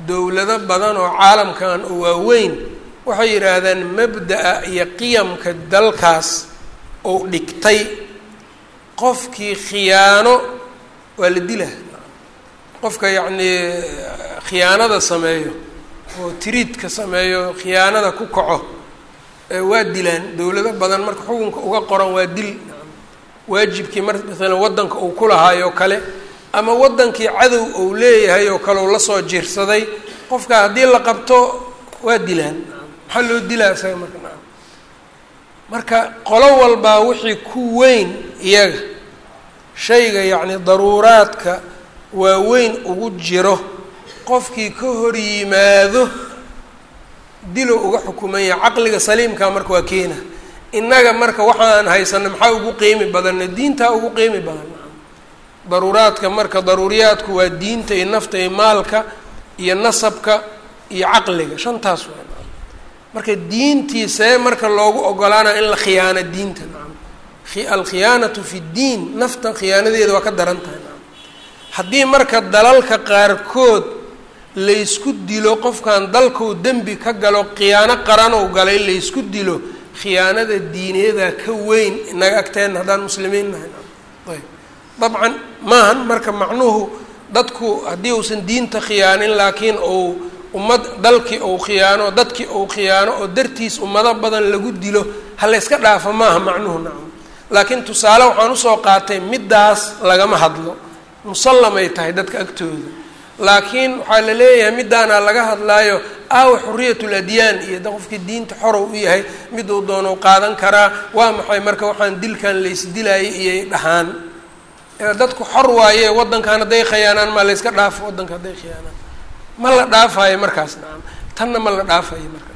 A: dowlado badan oo caalamkan oo waaweyn waxay yidhaahdaan mabda'a iyo qiyamka dalkaas oo dhigtay. Qofkii khiyaano waa la dilaa qofka yacnii khiyaanada sameeyo oo tiriidka sameeyo khiyaanada ku kaco waa dilaan. Dowlado badan marka xukunka uga qoran waa dil waajibkii mar maalan waddanka uu ku lahaayoo kale ama waddankii cadow uu leeyahay oo kale uu la soo jiirsaday qofka haddii la qabto waa dilaan. Maxaa loo dilaa isaga marka? Naam. Marka qolo walbaa wixii ku weyn iyaga shayga yacni daruuraadka waaweyn ugu jiro qofkii ka hor yimaado dilow uga xukuman caqliga saliimkaa marka waa keena innaga marka waxaan haysano maxaa ugu qiimi badanna diintaa ugu qiimi badan? Daruuraadka marka daruuriyaadku waa diinta iyo nafta iyo maalka iyo nasabka iyo caqliga. Shantaas waa marka diintiisee marka loogu ogolaanaya in la khiyaano diinta nacam alkhiyaanatu fi ddiin nafta khiyaanadeeda waa ka daran tahay nacam haddii marka dalalka qaarkood laysku dilo qofkan dalkuu dembi ka galo khiyaano qaranow galay laysku dilo khiyaanada diineedaa ka weyn inaga agteen haddaan muslimiin nahay. Ayb. Dabcan maahan marka macnuhu dadku haddii uusan diinta khiyaanin laakiin uu ummad dalkii uu khiyaano dadkii uu khiyaano oo dartiis ummado badan lagu dilo ha layska dhaafo maaha macnuhu nacam. Laakiin tusaale waxaan u soo qaatay middaas lagama hadlo. Musallamay tahay dadka agtooda laakiin waxaa la leeyahay middaanaa laga hadlaayo aawa xuriyat ladyaan iyo da qofkii diinta xorow u yahay miduu doonou qaadan karaa waa maxay? Marka waxaan dilkan laysdilaayay iyay dhahaan. Dadku xor waaye waddankan hadday khiyaanaan maa layska dhaafo waddanka hadday khiyaanaan. Ma la dhaafayo markaas nacam tanna ma la dhaafayo marka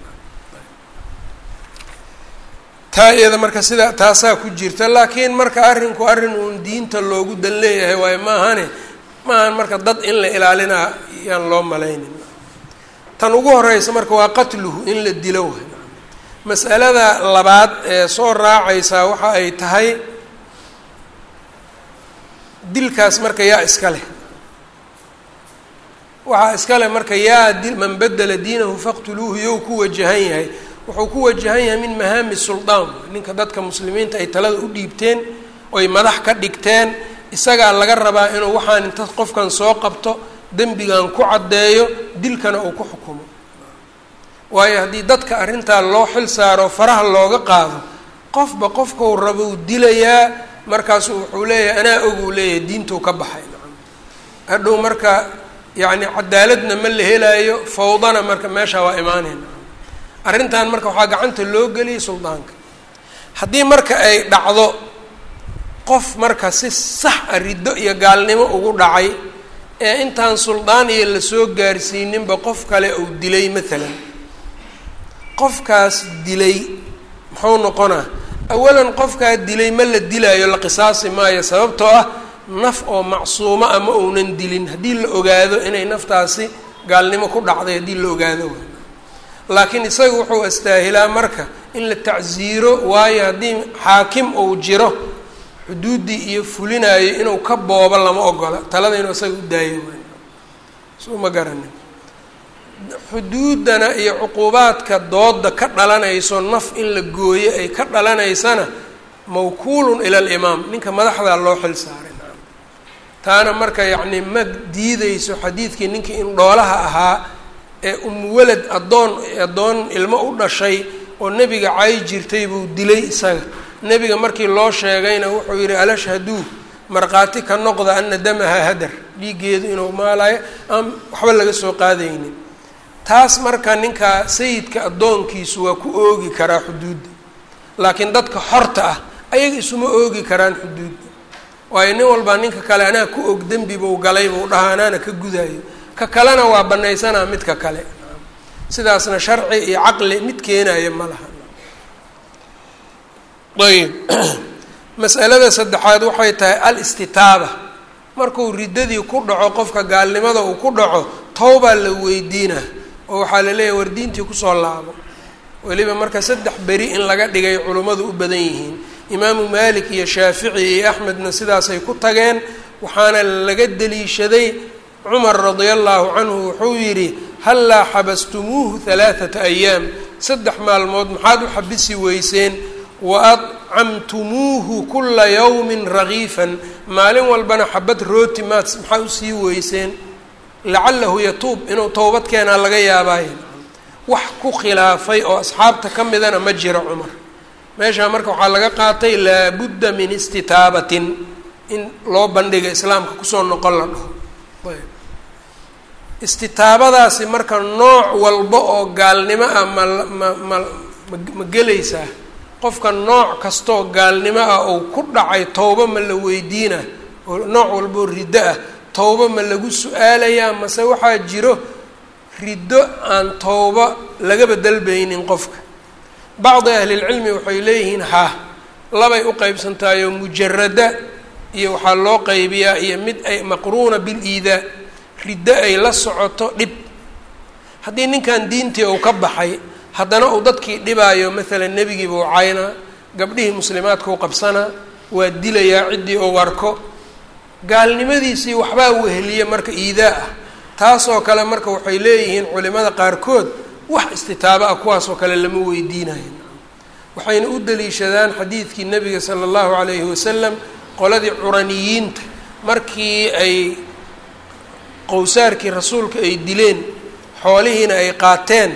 A: taa iyada marka sida taasaa ku jirta laakiin marka arrinku arrin uun diinta loogu dan leeyahay waayo maahane maahan marka dad in la ilaalinaa yaan loo malaynin. Tan ugu horeysa marka waa qatluhu in la dilo waay mas'alada labaad ee soo raacaysaa waxa ay tahay dilkaas marka yaa iska leh. Waxaa iska leh marka yaa di man bedela diinahu faqtuluuhu yow ku wajahan yahay. Wuxuu ku wajahan yahay min mahaami suldaan ninka dadka muslimiinta ay talada u dhiibteen oy madax ka dhigteen isagaa laga rabaa inuu waxaan inta qofkan soo qabto dembigan ku caddeeyo dilkana uu ku xukumo. Waayo haddii dadka arrintaa loo xil saaro faraha looga qaado qofba qofkau rabou dilayaa markaasu wuxuu leeyahay anaa oguu leeyahay diintuu ka baxay. Hadhow marka yacni cadaaladna ma la helaayo fawdana marka meesha waa imaanayna arrintan marka waxaa gacanta loo geliyay suldaanka. Haddii marka ay dhacdo qof marka si sax a riddo iyo gaalnimo ugu dhacay ee intaan suldaan iyo la soo gaarsiininba qof kale uu dilay maalan qofkaas dilay muxuu noqonaa? Awalan qofkaa dilay ma la dilaayo la qisaasi maayo sababtoo ah naf oo macsuumo ah ma uunan dilin. Haddii la ogaado inay naftaasi gaalnimo ku dhacday haddii la ogaado laakiin isaga wuxuu astaahilaa marka in la tacsiiro waayo haddii xaakim uu jiro xuduuddii iyo fulinaayo inuu ka boobo lama ogola. Talada inuu isaga u daayo waay soo ma garanin xuduuddana iyo cuquubaadka dooda ka dhalanayso naf in la gooyo ay ka dhalanaysana mawkuulun ila alimaam. Ninka madaxdaa loo xil saaray taana marka yacni ma diideyso xadiidkii ninkii in dhoolaha ahaa ee umwalad addoon addoon ilmo u dhashay oo nebiga cay jirtay buu dilay isaga nebiga markii loo sheegayna wuxuu yidhi alashhaduu markhaati ka noqda ana damaha hadar dhiiggeedu inuu maalayo aan waxba laga soo qaadaynin. Taas marka ninka sayidka addoonkiisu waa ku oogi karaa xuduudda. Laakiin dadka xorta ah ayaga isuma oogi karaan xuduudda. Waayo nin walbaa ninka kale anaa ku og dembi buu galay buu dhaha anaana ka gudaayo. Ka kalena waa banaysanaa midka kale. Sidaasna sharci iyo caqli mid keenaya ma laha ayb. *clears throat* Mas'alada saddexaad waxay tahay al-istitaaba. Markuu riddadii ku dhaco qofka gaalnimada uu ku dhaco towbaa la weydiinaa oo waxaa la leeyahay war diintii ku soo laabo. Weliba marka saddex beri in laga dhigay culummadu u badan yihiin. Imaamu maalik iyo shaafici iyo axmedna sidaasay ku tageen. Waxaana laga deliishaday cumar radia allahu canhu wuxuu yidhi hallaa xabastumuuhu halaathata ayaam. Saddex maalmood maxaad u xabisi weyseen wa adcamtumuuhu kula yawmin ragiifan maalin walbana xabad rooti maad maxaa u sii weyseen lacalahu yatuub inuu towbad keenaa laga yaabaaye wax ku khilaafay oo asxaabta ka midana ma jiro cumar meeshaa marka waxaa laga qaatay laabudda min istitaabatin in loo bandhiga islaamka ku soo noqon la dhaho istitaabadaasi marka nooc walba oo gaalnimo ah ma ma ma ma gelaysaa qofka nooc kastoo gaalnimo ah ou ku dhacay towbo ma la weydiina oo nooc walbaoo riddo ah towbo ma lagu su'aalayaa mase waxaa jiro riddo aan towbo lagaba dalbaynin qofka. Bacdi ahlilcilmi waxay leeyihiin ha labay u qeybsantahay oo mujarada iyo waxaa loo qeybiyaa iyo mid ay maqruuna bil-iidaa riddo ay la socoto dhib. Haddii ninkan diintii uu ka baxay haddana uu dadkii dhibaayo maalan nebigiiba u caynaa gabdhihii muslimaadka u qabsanaa waa dilayaa ciddii uu arko gaalnimadiisii waxbaa weheliya marka iidaa ah. Taasoo kale marka waxay leeyihiin culimada qaarkood wax istitaabo ah kuwaasoo kale lama weydiinayo waxayna u daliishadaan xadiidkii nebiga sala allahu calayhi wasalam qoladii curaniyiinta markii ay qowsaarkii rasuulka ay dileen xoolihiina ay qaateen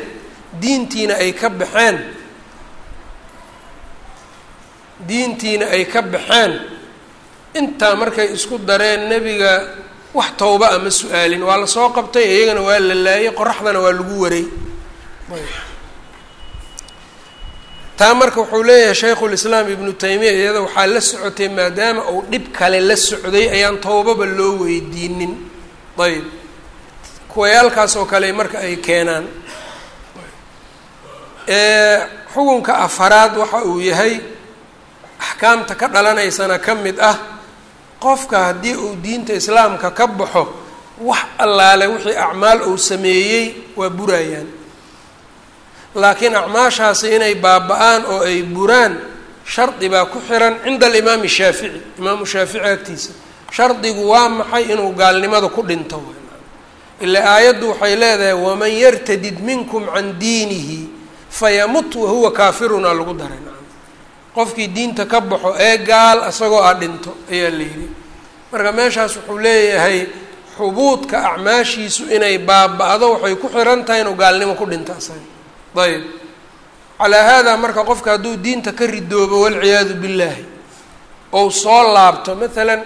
A: diintiina ay ka baxeen. Diintiina ay ka baxeen. Intaa markay isku dareen nebiga wax towba a ma su'aalin waa la soo qabtay iyagana waa la laayay qoraxdana waa lagu waray. Taa marka wuxuu leeyahay shaykhulislaam ibnu taymiya iyada waxaa la socotay maadaama uu dhib kale la socday ayaan towbaba loo weydiinin. Ayb kuwayaalkaas oo kale marka ay keenaan xukunka afaraad waxa uu yahay axkaamta ka dhalanaysana ka mid ah qofka haddii uu diinta islaamka ka baxo wax allaale wixii acmaal uu sameeyey waa burayaan. Laakiin acmaashaasi inay baaba-aan oo ay buraan shardi baa ku xiran cinda alimaami shaafici imaamu shaafici agtiisa. Shardigu waa maxay inuu gaalnimada ku dhinto? Ilaa aayaddu waxay leedahay waman yartadid minkum can diinihi fayamut wahuwa kaafiruna lagu daray qofkii diinta ka baxo ee gaal isagoo a dhinto ayaa la yidhi. Marka meeshaas wuxuu leeyahay xubuudka acmaashiisu inay baaba-do waxay ku xiran tahay inuu gaalnimo ku dhinto asaga ayb calaa haadaa marka qofka hadduu diinta ka ridoobo walciyaadu billaahi ou soo laabto maalan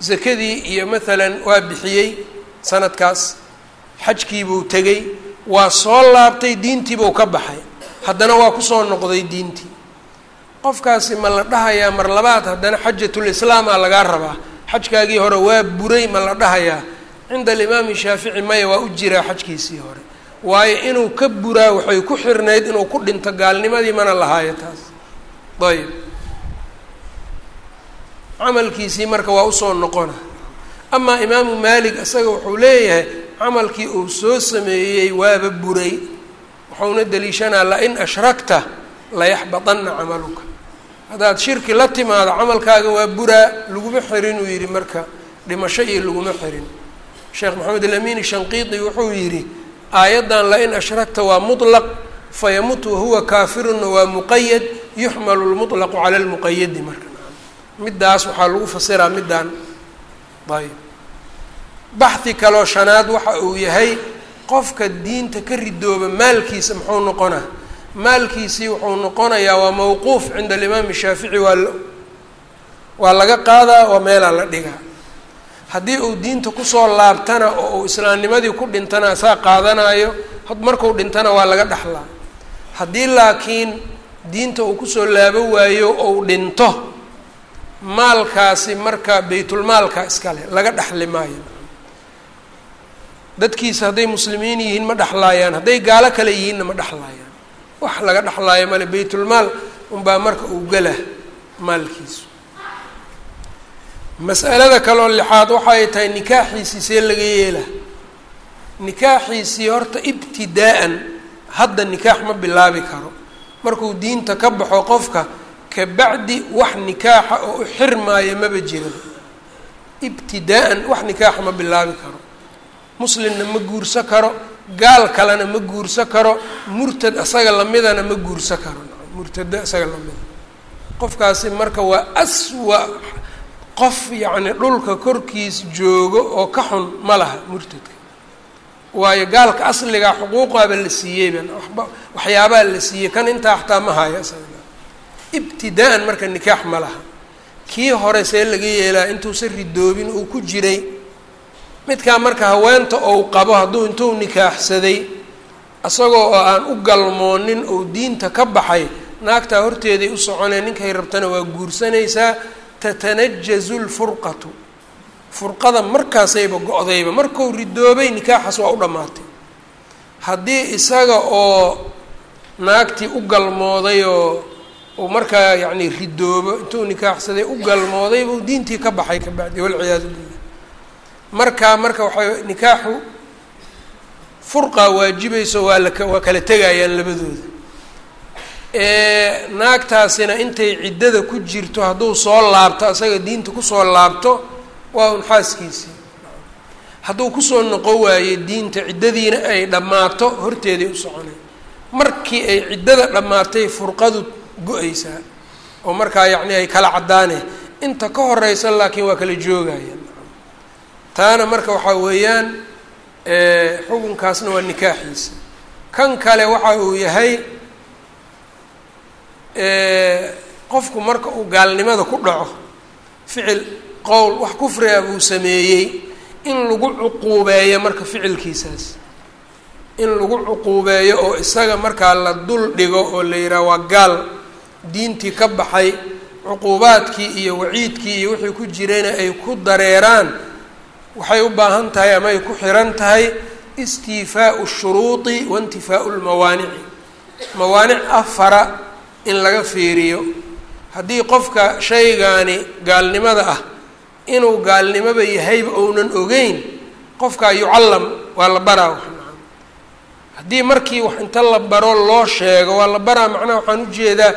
A: zakadii iyo maalan waa bixiyey sanadkaas xajkiibuu tegey waa soo laabtay diintiibuu ka baxay. Haddana waa ku soo noqday diintii. Qofkaasi ma la dhahayaa mar labaad haddana xajatulislaam lagaa rabaa. Xajkaagii hore waa buray ma la dhahayaa. Cinda alimaami shaafici maya waa u jiraa xajkiisii hore. Waayo inuu ka buraa waxay ku xirnayd inuu ku dhinto gaalnimadii mana lahaayo taas. Ayb camalkiisii marka waa u soo noqona. Amaa imaamu maalik isaga wuxuu leeyahay camalkii uu soo sameeyey waaba buray wuxuuna daliishanaa lain ashrakta layaxbadanna camaluka. Haddaad shirki la timaado camalkaaga waa buraa laguma xirin uu yidhi marka dhimasho iyo laguma xirin. Sheekh maxamed alamin shanqiidi wuxuu yidhi aayaddan lain ashrakta waa muطlaq fayamut wahuwa kaafiruna waa muqayad yuxmalu lmuطlaqu cala lmuqayadi marka middaas waxaa lagu fasiraa middaan ayb baxhi kaloo shanaad waxa uu yahay qofka diinta ka ridooba maalkiisa muxuu noqonaa? Maalkiisii wuxuu noqonayaa waa mawquuf cinda alimaami shaafici waa waa laga qaadaa waa meelaa la dhigaa. Haddii uu diinta ku soo laabtana oo uu islaamnimadii ku dhintana saa qaadanayo markuu dhintana waa laga dhexlaa haddii laakiin diinta uu ku soo laabo waayo ou dhinto maalkaasi marka baytulmaalka iskale laga dhexli maayo dadkiisa hadday muslimiin yihiin ma dhexlaayaan hadday gaalo kale yihiinna ma dhexlaayaan wax laga dhexlaayo male baytulmaal unbaa marka uu gala maalkiisu. Mas'alada kaloo lixaad waxa ay tahay nikaaxiisii see laga yeela. Nikaaxiisii horta ibtidaa'an hadda nikaax ma bilaabi karo. Markuu diinta ka baxo qofka kabacdi wax nikaaxa oo u xirmaayo maba jiran ibtidaa'an wax nikaaxa ma bilaabi karo muslimna ma guursa karo gaal kalena ma guursa karo murtad isaga lamidana ma guursa karo. Murtada isaga lamida qofkaasi marka waa aswa qof yacni dhulka korkiis joogo oo ka xun ma laha murtadka. Waayo gaalka asligaa xuquuqaaba la siiyeyba waba waxyaabaa la siiyey kan intaa xataa ma hayo isaga ibtidaa'an marka nikaax ma laha. Kii hore see laga yeelaa intuusan ridoobin uu ku jiray midkaa marka haweenta ou qabo hadduu intuu nikaaxsaday isagoo oo aan u galmoonin ou diinta ka baxay naagtaa horteeday u soconeen ninkay rabtana waa guursanaysaa tatanajazu lfurqatu furqada markaasayba go-dayba markuu ridoobay nikaaxaas waa u dhammaatay. Haddii isaga oo naagtii u galmooday oo uu markaa yacni ridoobo intuu nikaaxsaday u galmooday buu diintii ka baxay ka bacdi walciyaadu billah markaa marka waxay nikaaxu furqaa waajibayso waa laka waa kala tegayaan labadooda. Naagtaasina intay ciddada ku jirto hadduu soo laabto asaga diinta ku soo laabto waa un xaaskiisii. Hadduu ku soo noqon waayo diinta ciddadiina ay dhammaato horteeday u soconay. Markii ay ciddada dhammaatay furqadu go'aysaa. Oo markaa yacni ay kala caddaaneen inta ka horeysa laakiin waa kala joogayaan taana marka waxaa weeyaan xukunkaasna waa nikaaxiisa. Kan kale waxa uu yahay qofku marka uu gaalnimada ku dhaco ficil qowl wax kufriga buu sameeyey in lagu cuquubeeyo marka ficilkiisaas. In lagu cuquubeeyo oo isaga markaa la dul dhigo oo la yidhaha waa gaal diintii ka baxay cuquubaadkii iyo waciidkii iyo wixii ku jirayna ay ku dareeraan waxay u baahan tahay ama ay ku xiran tahay istiifaau shuruudi waintifaau lmawaanici. Mawaanic afara in laga fiiriyo. Haddii qofka shaygaani gaalnimada ah inuu gaalnimoba yahayba ounan ogeyn qofkaa yucallam waa la baraa haddii markii wax inta la baro loo sheego waa la baraa macnaha waxaan u jeedaa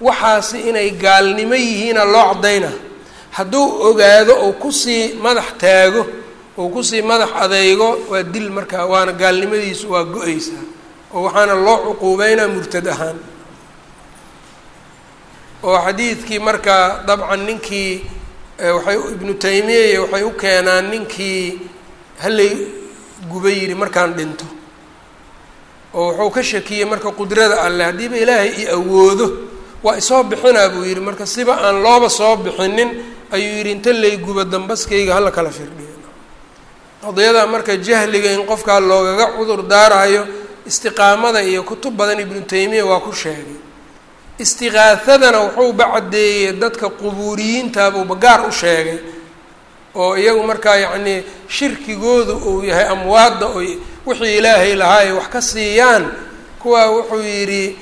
A: waxaasi inay gaalnimo yihiina loo caddayna hadduu ogaado ou ku sii madax taago ou ku sii madax adeygo waa dil markaa waana gaalnimadiisu waa go'aysaa. Oo waxaana loo cuquubeynaa murtad ahaan. Oo xadiidkii markaa dabcan ninkii waxay ibnu taymiya waxay u keenaan ninkii halay guba yidhi markaan dhinto. Oo wuxuu ka shakiyey marka qudrada alleh haddiiba ilaahay i awoodo waa isoo bixinaa buu yidhi. Marka siba aan looba soo bixinin ayuu yidhi inta lay guba dambaskayga hala kala firdhiyo. Qadiyada marka jahliga in qofkaa loogaga cudur daarayo istiqaamada iyo kutub badan ibnu taymiya waa ku sheegay. Istiqaahadana wuxuuba caddeeyey dadka qubuuriyiintabuuba gaar u sheegay oo iyagu markaa yacnii shirkigoodu uu yahay amwaadda oy wixii ilaahay lahaa ay wax ka siiyaan kuwaa wuxuu yidhi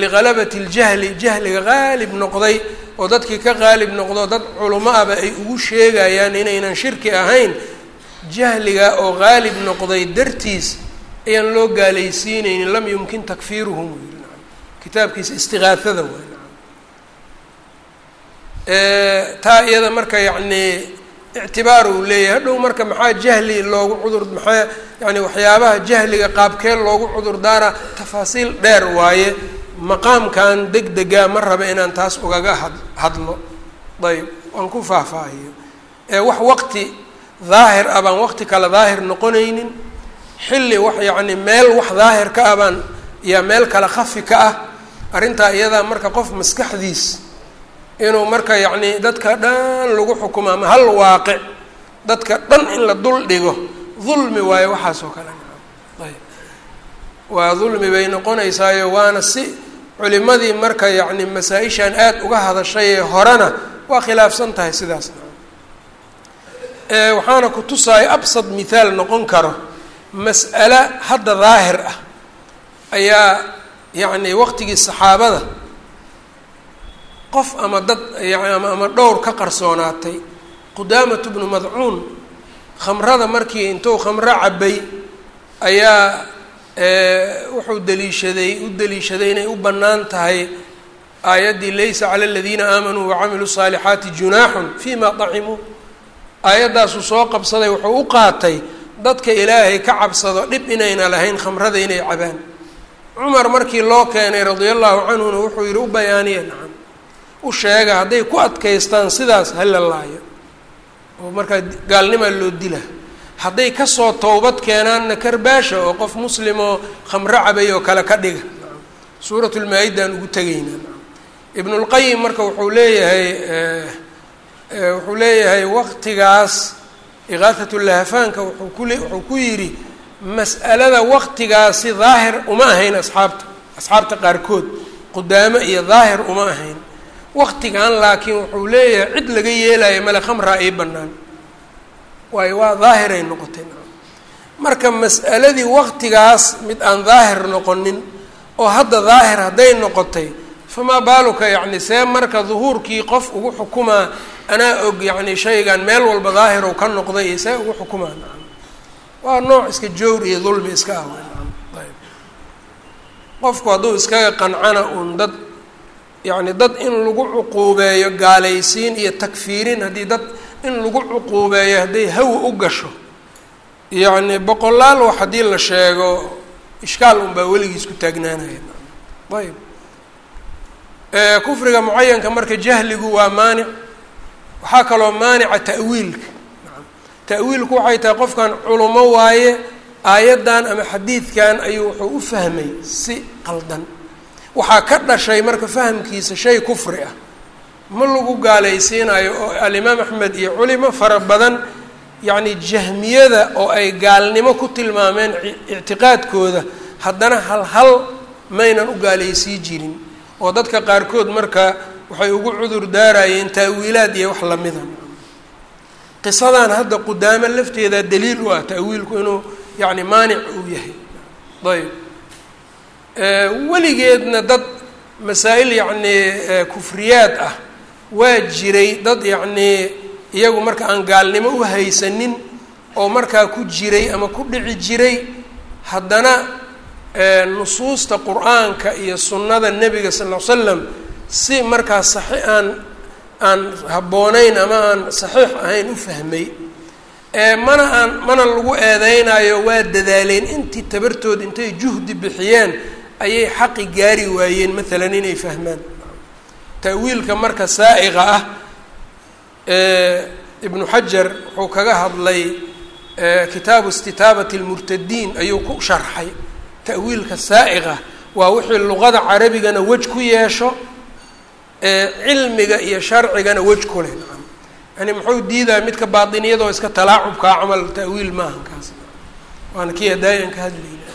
A: liqalabati ljahli jahliga qaalib noqday oo dadkii ka qaalib noqdo dad culamo ay ugu sheegayaan inaynan shirki ahayn jahliga oo qaalib noqday dartiis ayaan loo gaalaysiineynin lam yumkin takfiiruhum u yiri kitaabkiisa istiqaahada way taa iyada marka yacnii ictibaar uu leeyahay hadhow marka maxaa jahli loogu cudur maxaa yani waxyaabaha jahliga qaabkee loogu cudur daara tafaasiil dheer waaye maqaamkan deg degaa ma raba inaan taas ugaga had hadlo. Ayb waan ku faahfaahiyo. Ee wax waqti daahir ah baan waqti kale daahir noqonaynin. Xilli wax yacni meel wax daahir ka ah baan yaa meel kale khafi ka ah. Arrintaa iyadaa marka qof maskaxdiis inuu marka yacni dadka dhan lagu xukumo ama hal waaqic dadka dhan in la dul dhigo dulmi waayo waxaas oo kale. Ayb waa dulmi bay noqonaysaayo waana si culimadii marka yacni masaa-ishan aada uga hadashay ee horena waa khilaafsan tahay sidaas. Waxaana ku tusaayo absad mithaal noqon karo. Mas'ale hadda daahir ah ayaa yacni waqtigii saxaabada qof ama dad ama ama dhowr ka qarsoonaatay. Qudaamatu bnu madcuun khamrada markii intuu khamro cabay ayaa wuxuu daliishaday u daliishaday inay u bannaan tahay aayaddii laysa cala aladiina aamanuu wacamiluu saalixaati junaaxun fima dacimuu. Aayaddaasuu soo qabsaday wuxuu u qaatay dadka ilaahay ka cabsado dhib inayna lahayn khamrada inay cabaan. Cumar markii loo keenay radia allahu canhuna wuxuu yihi u bayaaniya nacam. U sheega hadday ku adkaystaan sidaas hala laayo. Oo markaa gaalnimaa loo dila hadday ka soo towbad keenaanna karbaasha oo qof muslim oo khamro cabay oo kale ka dhiga suuratulmaa-idaan ugu tegaynaa ibnulqayim marka wuxuu leeyahay wuxuu leeyahay waqtigaas iqaahatulahafaanka wuxuu kule wuxuu ku yidhi mas'alada waqtigaasi daahir uma ahayn asxaabta asxaabta qaarkood qudaamo iyo daahir uma ahayn. Waqtigan laakiin wuxuu leeyahay cid laga yeelayo male khamraa ii bannaan waayo waa daahiray noqotay marka mas'aladii waqtigaas mid aan daahir noqonin oo hadda daahir hadday noqotay famaa baaluka yacni see marka duhuurkii qof ugu xukumaa anaa og yacni shaygan meel walba daahirow ka noqday iyo see ugu xukumaa. Waa nooc iska jawr iyo dulmi iska ah. Qofku hadduu iskaga qancana uun dad yacni dad in lagu cuquubeeyo gaalaysiin iyo takfiirin haddii dad in lagu cuquubeeyo hadday hawa u gasho. Yacni boqolaal wax haddii la sheego ishkaal unbaa weligiis ku taagnaanaya. Ayb kufriga mucayanka marka jahligu waa maanic waxaa kaloo maanica ta'wiilka. Ta'wiilku waxay tahay qofkan culumo waaye aayaddan ama xadiidkan ayuu wuxuu u fahmay si qaldan. Waxaa ka dhashay marka fahamkiisa shay kufri ah ma lagu gaalaysiinayo oo alimaam axmed iyo culimo fara badan yacni jahmiyada oo ay gaalnimo ku tilmaameen ictiqaadkooda haddana hal hal maynan u gaalaysii jirin. Oo dadka qaarkood marka waxay ugu cudur daarayeen taawiilaad iyo wax lamida qisadan hadda qudaamo lafteeda daliil u ah ta'wiilku inuu yacni maanic uu yahay. Ayb. Weligeedna dad masaa-il yacnii kufriyaad ah waa jiray dad yacnii iyagu marka aan gaalnimo u haysanin oo markaa ku jiray ama ku dhici jiray haddana nusuusta qur'aanka iyo sunnada nebiga sal ll slam si markaa saxi aan aan habboonayn ama aan saxiix ahayn u fahmay. Mana aan mana lagu eedeynayo waa dadaaleen. Intii tabartood intay juhdi bixiyeen ayay xaqi gaari waayeen maalan inay fahmaan ta'wiilka marka saa'iqa ah ibnu xajar wuxuu kaga hadlay kitaabu istitaabati lmurtadiin ayuu ku sharxay. Ta'wiilka saa'iqa waa wixii luqada carabigana wej ku yeesho cilmiga iyo sharcigana wej ku leh. Nacam yani muxuu diidaa midka baatiniyadoo iska talaacubkaa camal ta'wiil maahan kaas. Waana kii hadaayan ka hadlayna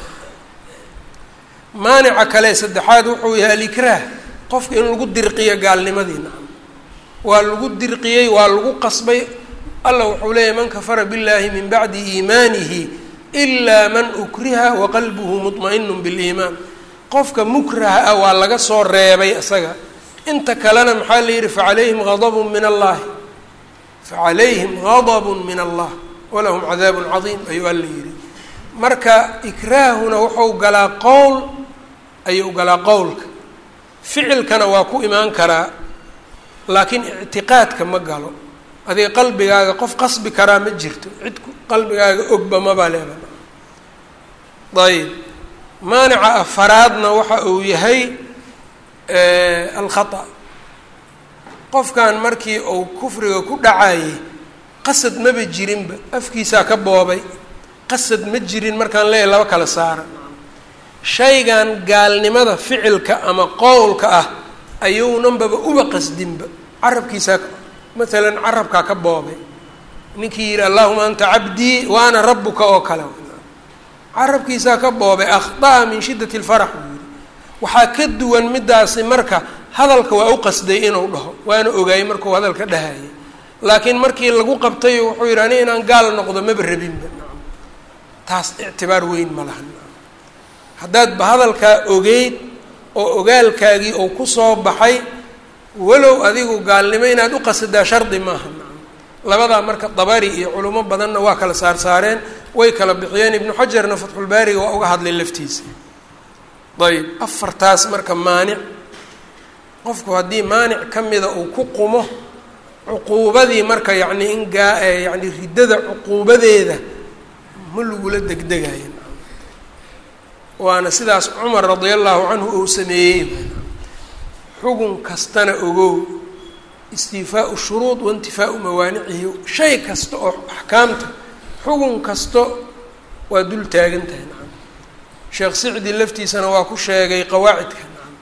A: maanica kale saddexaad wuxuu yahay alikraah qofka in lagu dirqiyo gaalnimadii nacam waa lagu dirqiyey waa lagu qasbay. Allah wuxuu leeyahy man kafara biاllahi min bacdi iimaanihi ilaa man ukriha waqalbuhu muطma'inu biliimaan qofka mukraha ah waa laga soo reebay isaga. Inta kalena maxaa la yidhi facalayhim gadabun min allahi facalayhim gadabun min allah. Walahum cadaabun cadiim ayuu alla yidhi. Marka ikraahuna wuxuu galaa qowl ayuu galaa qowlka ficilkana waa ku imaan karaa laakiin ictiqaadka ma galo. Adiga qalbigaaga qof qasbi karaa ma jirto cid qalbigaaga ogba maba leeba ayb maanica afaraadna waxa uu yahay alkhata. Qofkan markii uu kufriga ku dhacayay qasad maba jirinba afkiisaa ka boobay. Qasad ma jirin markaan leeyahy laba kala saara shaygan gaalnimada ficilka ama qowlka ah ayuunanbaba uba qasdinba. Carabkiisaa maalan carabkaa ka boobay. Ninkii yidhi allahuma anta cabdii wa ana rabuka oo kale. Carabkiisaa ka boobay akhطa'a min shiddati اlfarax buu yihi waxaa ka duwan midaasi marka hadalka waa u qasday inuu dhaho waana ogaayey markuu hadalka dhahayay. Laakiin markii lagu qabtay wuxuu yidhi ani inaan gaal noqdo maba rabinba. Taas ictibaar weyn ma laha haddaad ba hadalkaa ogeyd oo ogaalkaagii uu ku soo baxay walow adigu gaalnimo inaad u qasadaa shardi maaha. Labadaa marka dabari iyo culimo badanna waa kala saar saareen way kala bixiyeen. Ibnu xajarna fatxulbaariga waa uga hadlay laftiisa. Ayb afartaas marka maanic. Qofku haddii maanic ka mida uu ku qumo cuquubadii marka yacni in gaa yani riddada cuquubadeeda ma lagula degdegayo waana sidaas cumar radia allahu canhu uu sameeyey xugun kastana ogow istiifaau shuruud waintifaau mawaanicihi shay kasta oo axkaamta xugun kasto waa dul taagan tahay nacam sheekh sicdi laftiisana waa ku sheegay qawaacidka nacam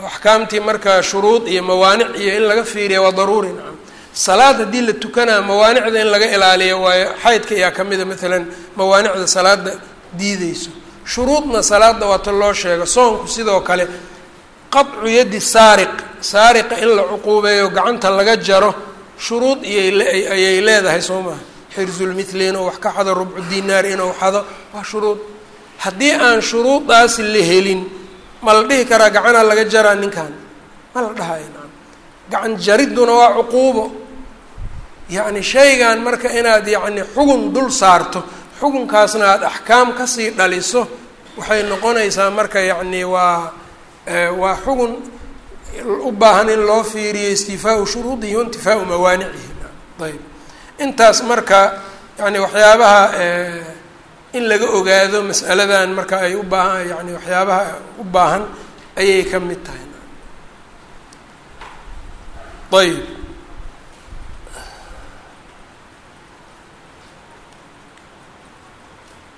A: oo axkaamtii markaa shuruud iyo mawaanic iyo in laga fiiriya waa daruuri nacam salaad haddii la tukanaa mawaanicda in laga ilaaliyo waayo xaydka ayaa ka mida maalan mawaanicda salaada diideyso shuruudna salaada waata loo sheego soonku sidoo kale qadcu yaddi saariq. Saariqa in la cuquubeeyo gacanta laga jaro shuruud ayay leedahay soo maha xirsulmithli inuu wax ka xado rubcu dinaar inuu xado waa shuruud. Haddii aan shuruudaasi la helin ma la dhihi karaa gacanaa laga jaraa ninkan ma la dhahayo naam gacan jaridduna waa cuquubo. Yacni shaygan marka inaad yacni xugun dul saarto xukunkaasna aada axkaam ka sii dhaliso waxay noqonaysaa marka yacni waa waa xugun u baahan in loo fiiriyo istifaau shuruudihi waintifaau mawaanicihi ayb. Intaas marka yani waxyaabaha in laga ogaado mas'aladan marka ay u baahan yani waxyaabaha u baahan ayay ka mid tahay. Ayb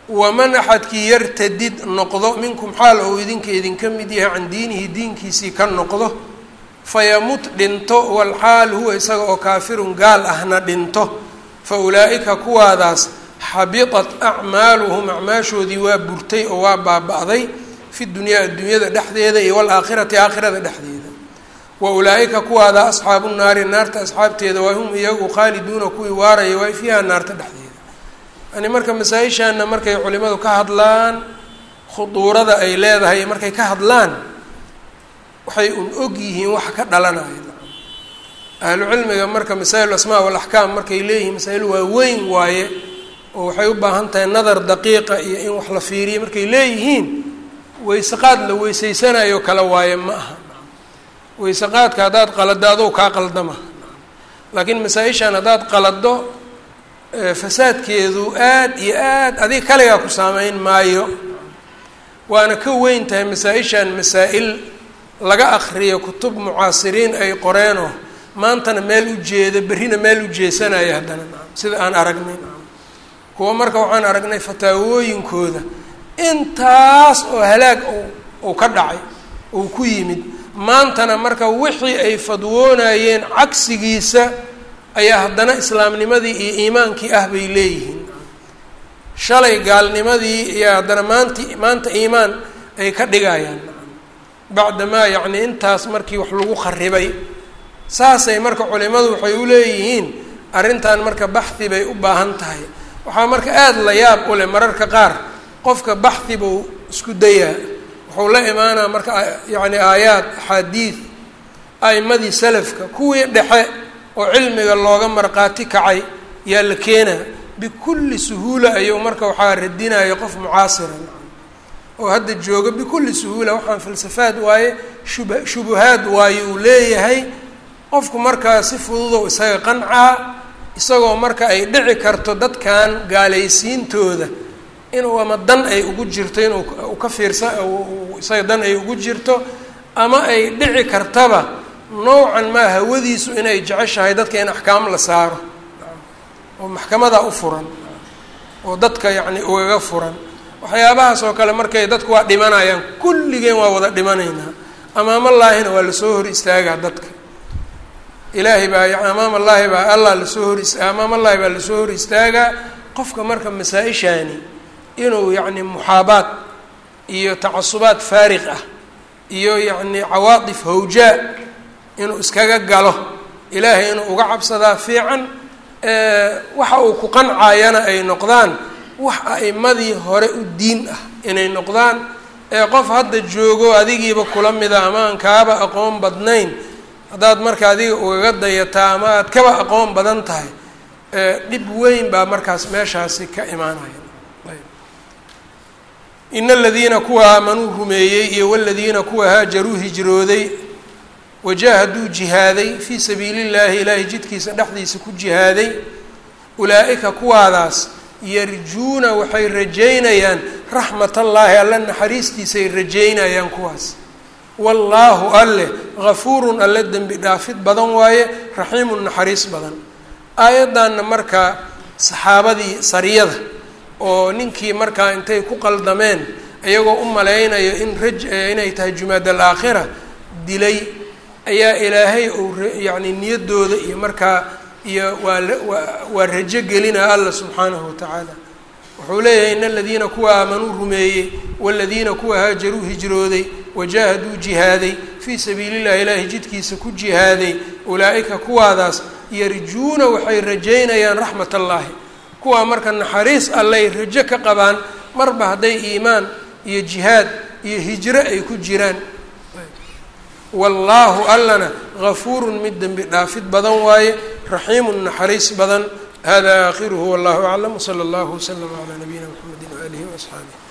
A: waman axadkii yartadid noqdo minkum xaal ou idinka idinka mid yahay can diinihi diinkiisii ka noqdo fayamut dhinto walxaal huwa isaga oo kaafirun gaal ahna dhinto. Fa ulaa'ika kuwaadaas xabitat acmaaluhum acmaashoodii waa burtay oo waa baaba-day fi dunyaa adduunyada dhexdeeda iyo walaakhirati aakhirada dhexdeeda. Wa ulaa'ika kuwaada asxaabu naari naarta asxaabteeda waa hum iyagu khaaliduuna kuwii waaraya waa fiiha naarta dhexdeeda yani marka masaa-ishaana markay culimadu ka hadlaan khuduurada ay leedahay markay ka hadlaan waxay un og yihiin waxa ka dhalanaya. Ahlu cilmiga marka masaa'il asmaa walaxkaam markay leeyihiin masaa-il waaweyn waaye oo waxay u baahan tahay nadar daqiiqa iyo in wax la fiiriyo markay leeyihiin weyseqaad la weyseysanayo kale waaye ma aha. Weyseqaadka haddaad qalado adou kaa qaldama. Laakiin masaa-ishan haddaad qalado fasaadkeedu aad iyo aad adiga kaligaa ku saameyn maayo. Waana ka weyn tahay masaa-ishan masaa-il laga akriyo kutub mucaasiriin ay qoreenoo maantana meel u jeeda berrina meel u jeesanaya haddana. Sida aan aragnay. Kuwa marka waxaan aragnay fataawooyinkooda. Intaas oo halaag uu ka dhacay uu ku yimid. Maantana marka wixii ay fadwoonayeen cagsigiisa ayaa haddana islaamnimadii iyo iimaankii ah bay leeyihiin. Shalay gaalnimadii iyo haddana maanti maanta iimaan ay ka dhigayaan bacdamaa yacni intaas markii wax lagu kharibay saasay marka culimadu waxay u leeyihiin arrintan marka baxhi bay u baahan tahay. Waxaa marka aada la yaab u leh mararka qaar qofka baxhi buu isku dayaa. Wuxuu la imaanaa marka yacni aayaad axaadiid a'imadii salafka kuwii dhexe oo cilmiga looga marqaati kacay yaa la keenaa. Bikulli suhuula ayuu marka waxaa radinaya qof mucaasira oo hadda jooga bikulli suhuula waxaan falsafaad waaye shuba shubuhaad waaye uu leeyahay. Qofku markaa si fududow isaga qancaa isagoo marka ay dhici karto dadkan gaalaysiintooda inuu ama dan ay ugu jirto inuu ka fiirsa isaga dan ay ugu jirto ama ay dhici kartaba nowcan maa hawadiisu inay jeceshahay dadka in axkaam la saaro. Oo maxkamadaa u furan. Oo dadka yacni ugaga furan. Waxyaabahaas oo kale markay dadku waa dhimanayaan kulligeen waa wada dhimanaynaa. Amaamallaahina waa la soo hor istaagaa dadka. Ilaahay baa amaam allaahi baa allah la soo hor is amaam allahi baa la soo hor istaagaa qofka marka masaa-ishaani inuu yacni muxaabaad iyo tacasubaad faariq ah iyo yacni cawaadif hawjaa inuu iskaga galo. Ilaahay inuu uga cabsadaa fiican waxa uu ku qancayana ay noqdaan wax a'imadii hore u diin ah inay noqdaan. Ee qof hadda joogo adigiiba kula mida ama aan kaaba aqoon badnayn haddaad marka adiga ugaga dayataa ama aad kaba aqoon badan tahay dhib weyn baa markaas meeshaasi ka imaanaya. In aladiina kuwa aamanuu rumeeyey iyo waladiina kuwa haajaruu hijrooday wajaahaduu jihaaday fii sabiili llaahi ilaahay jidkiisa dhexdiisa ku jihaaday ulaa-ika kuwaadaas yarjuuna waxay rajaynayaan raxmat allaahi alla naxariistiisay rajaynayaan kuwaas wallaahu alleh gafuurun alle dembi dhaafid badan waaye raxiimun naxariis badan aayaddanna marka saxaabadii sariyada oo ninkii markaa intay ku qaldameen iyagoo u malaynayo in raj inay tahay jumaad alaakhira dilay ayaa ilaahay uu yacni niyaddooda iyo markaa iyo waa waa rajo gelina alla subxaanahu watacaala wuxuu leeyahay in aladiina kuwa aamanuu rumeeyey waladiina kuwa haajaruu hijrooday wajaahaduu jihaaday fii sabiili llahi ilaahi jidkiisa ku jihaaday ulaa-ika kuwaadaas yarjuuna waxay rajaynayaan raxmat allaahi kuwaa marka naxariis allay rajo ka qabaan marba hadday iimaan iyo jihaad iyo hijro ay ku jiraan wallaahu allana gafuurun mid dembi dhaafid badan waaye raxiimun naxariis badan. Hada aakhiruhu wallahu aclam wsala allahu waslama calaa nabiyina mxamedi waaalihi waasxaabih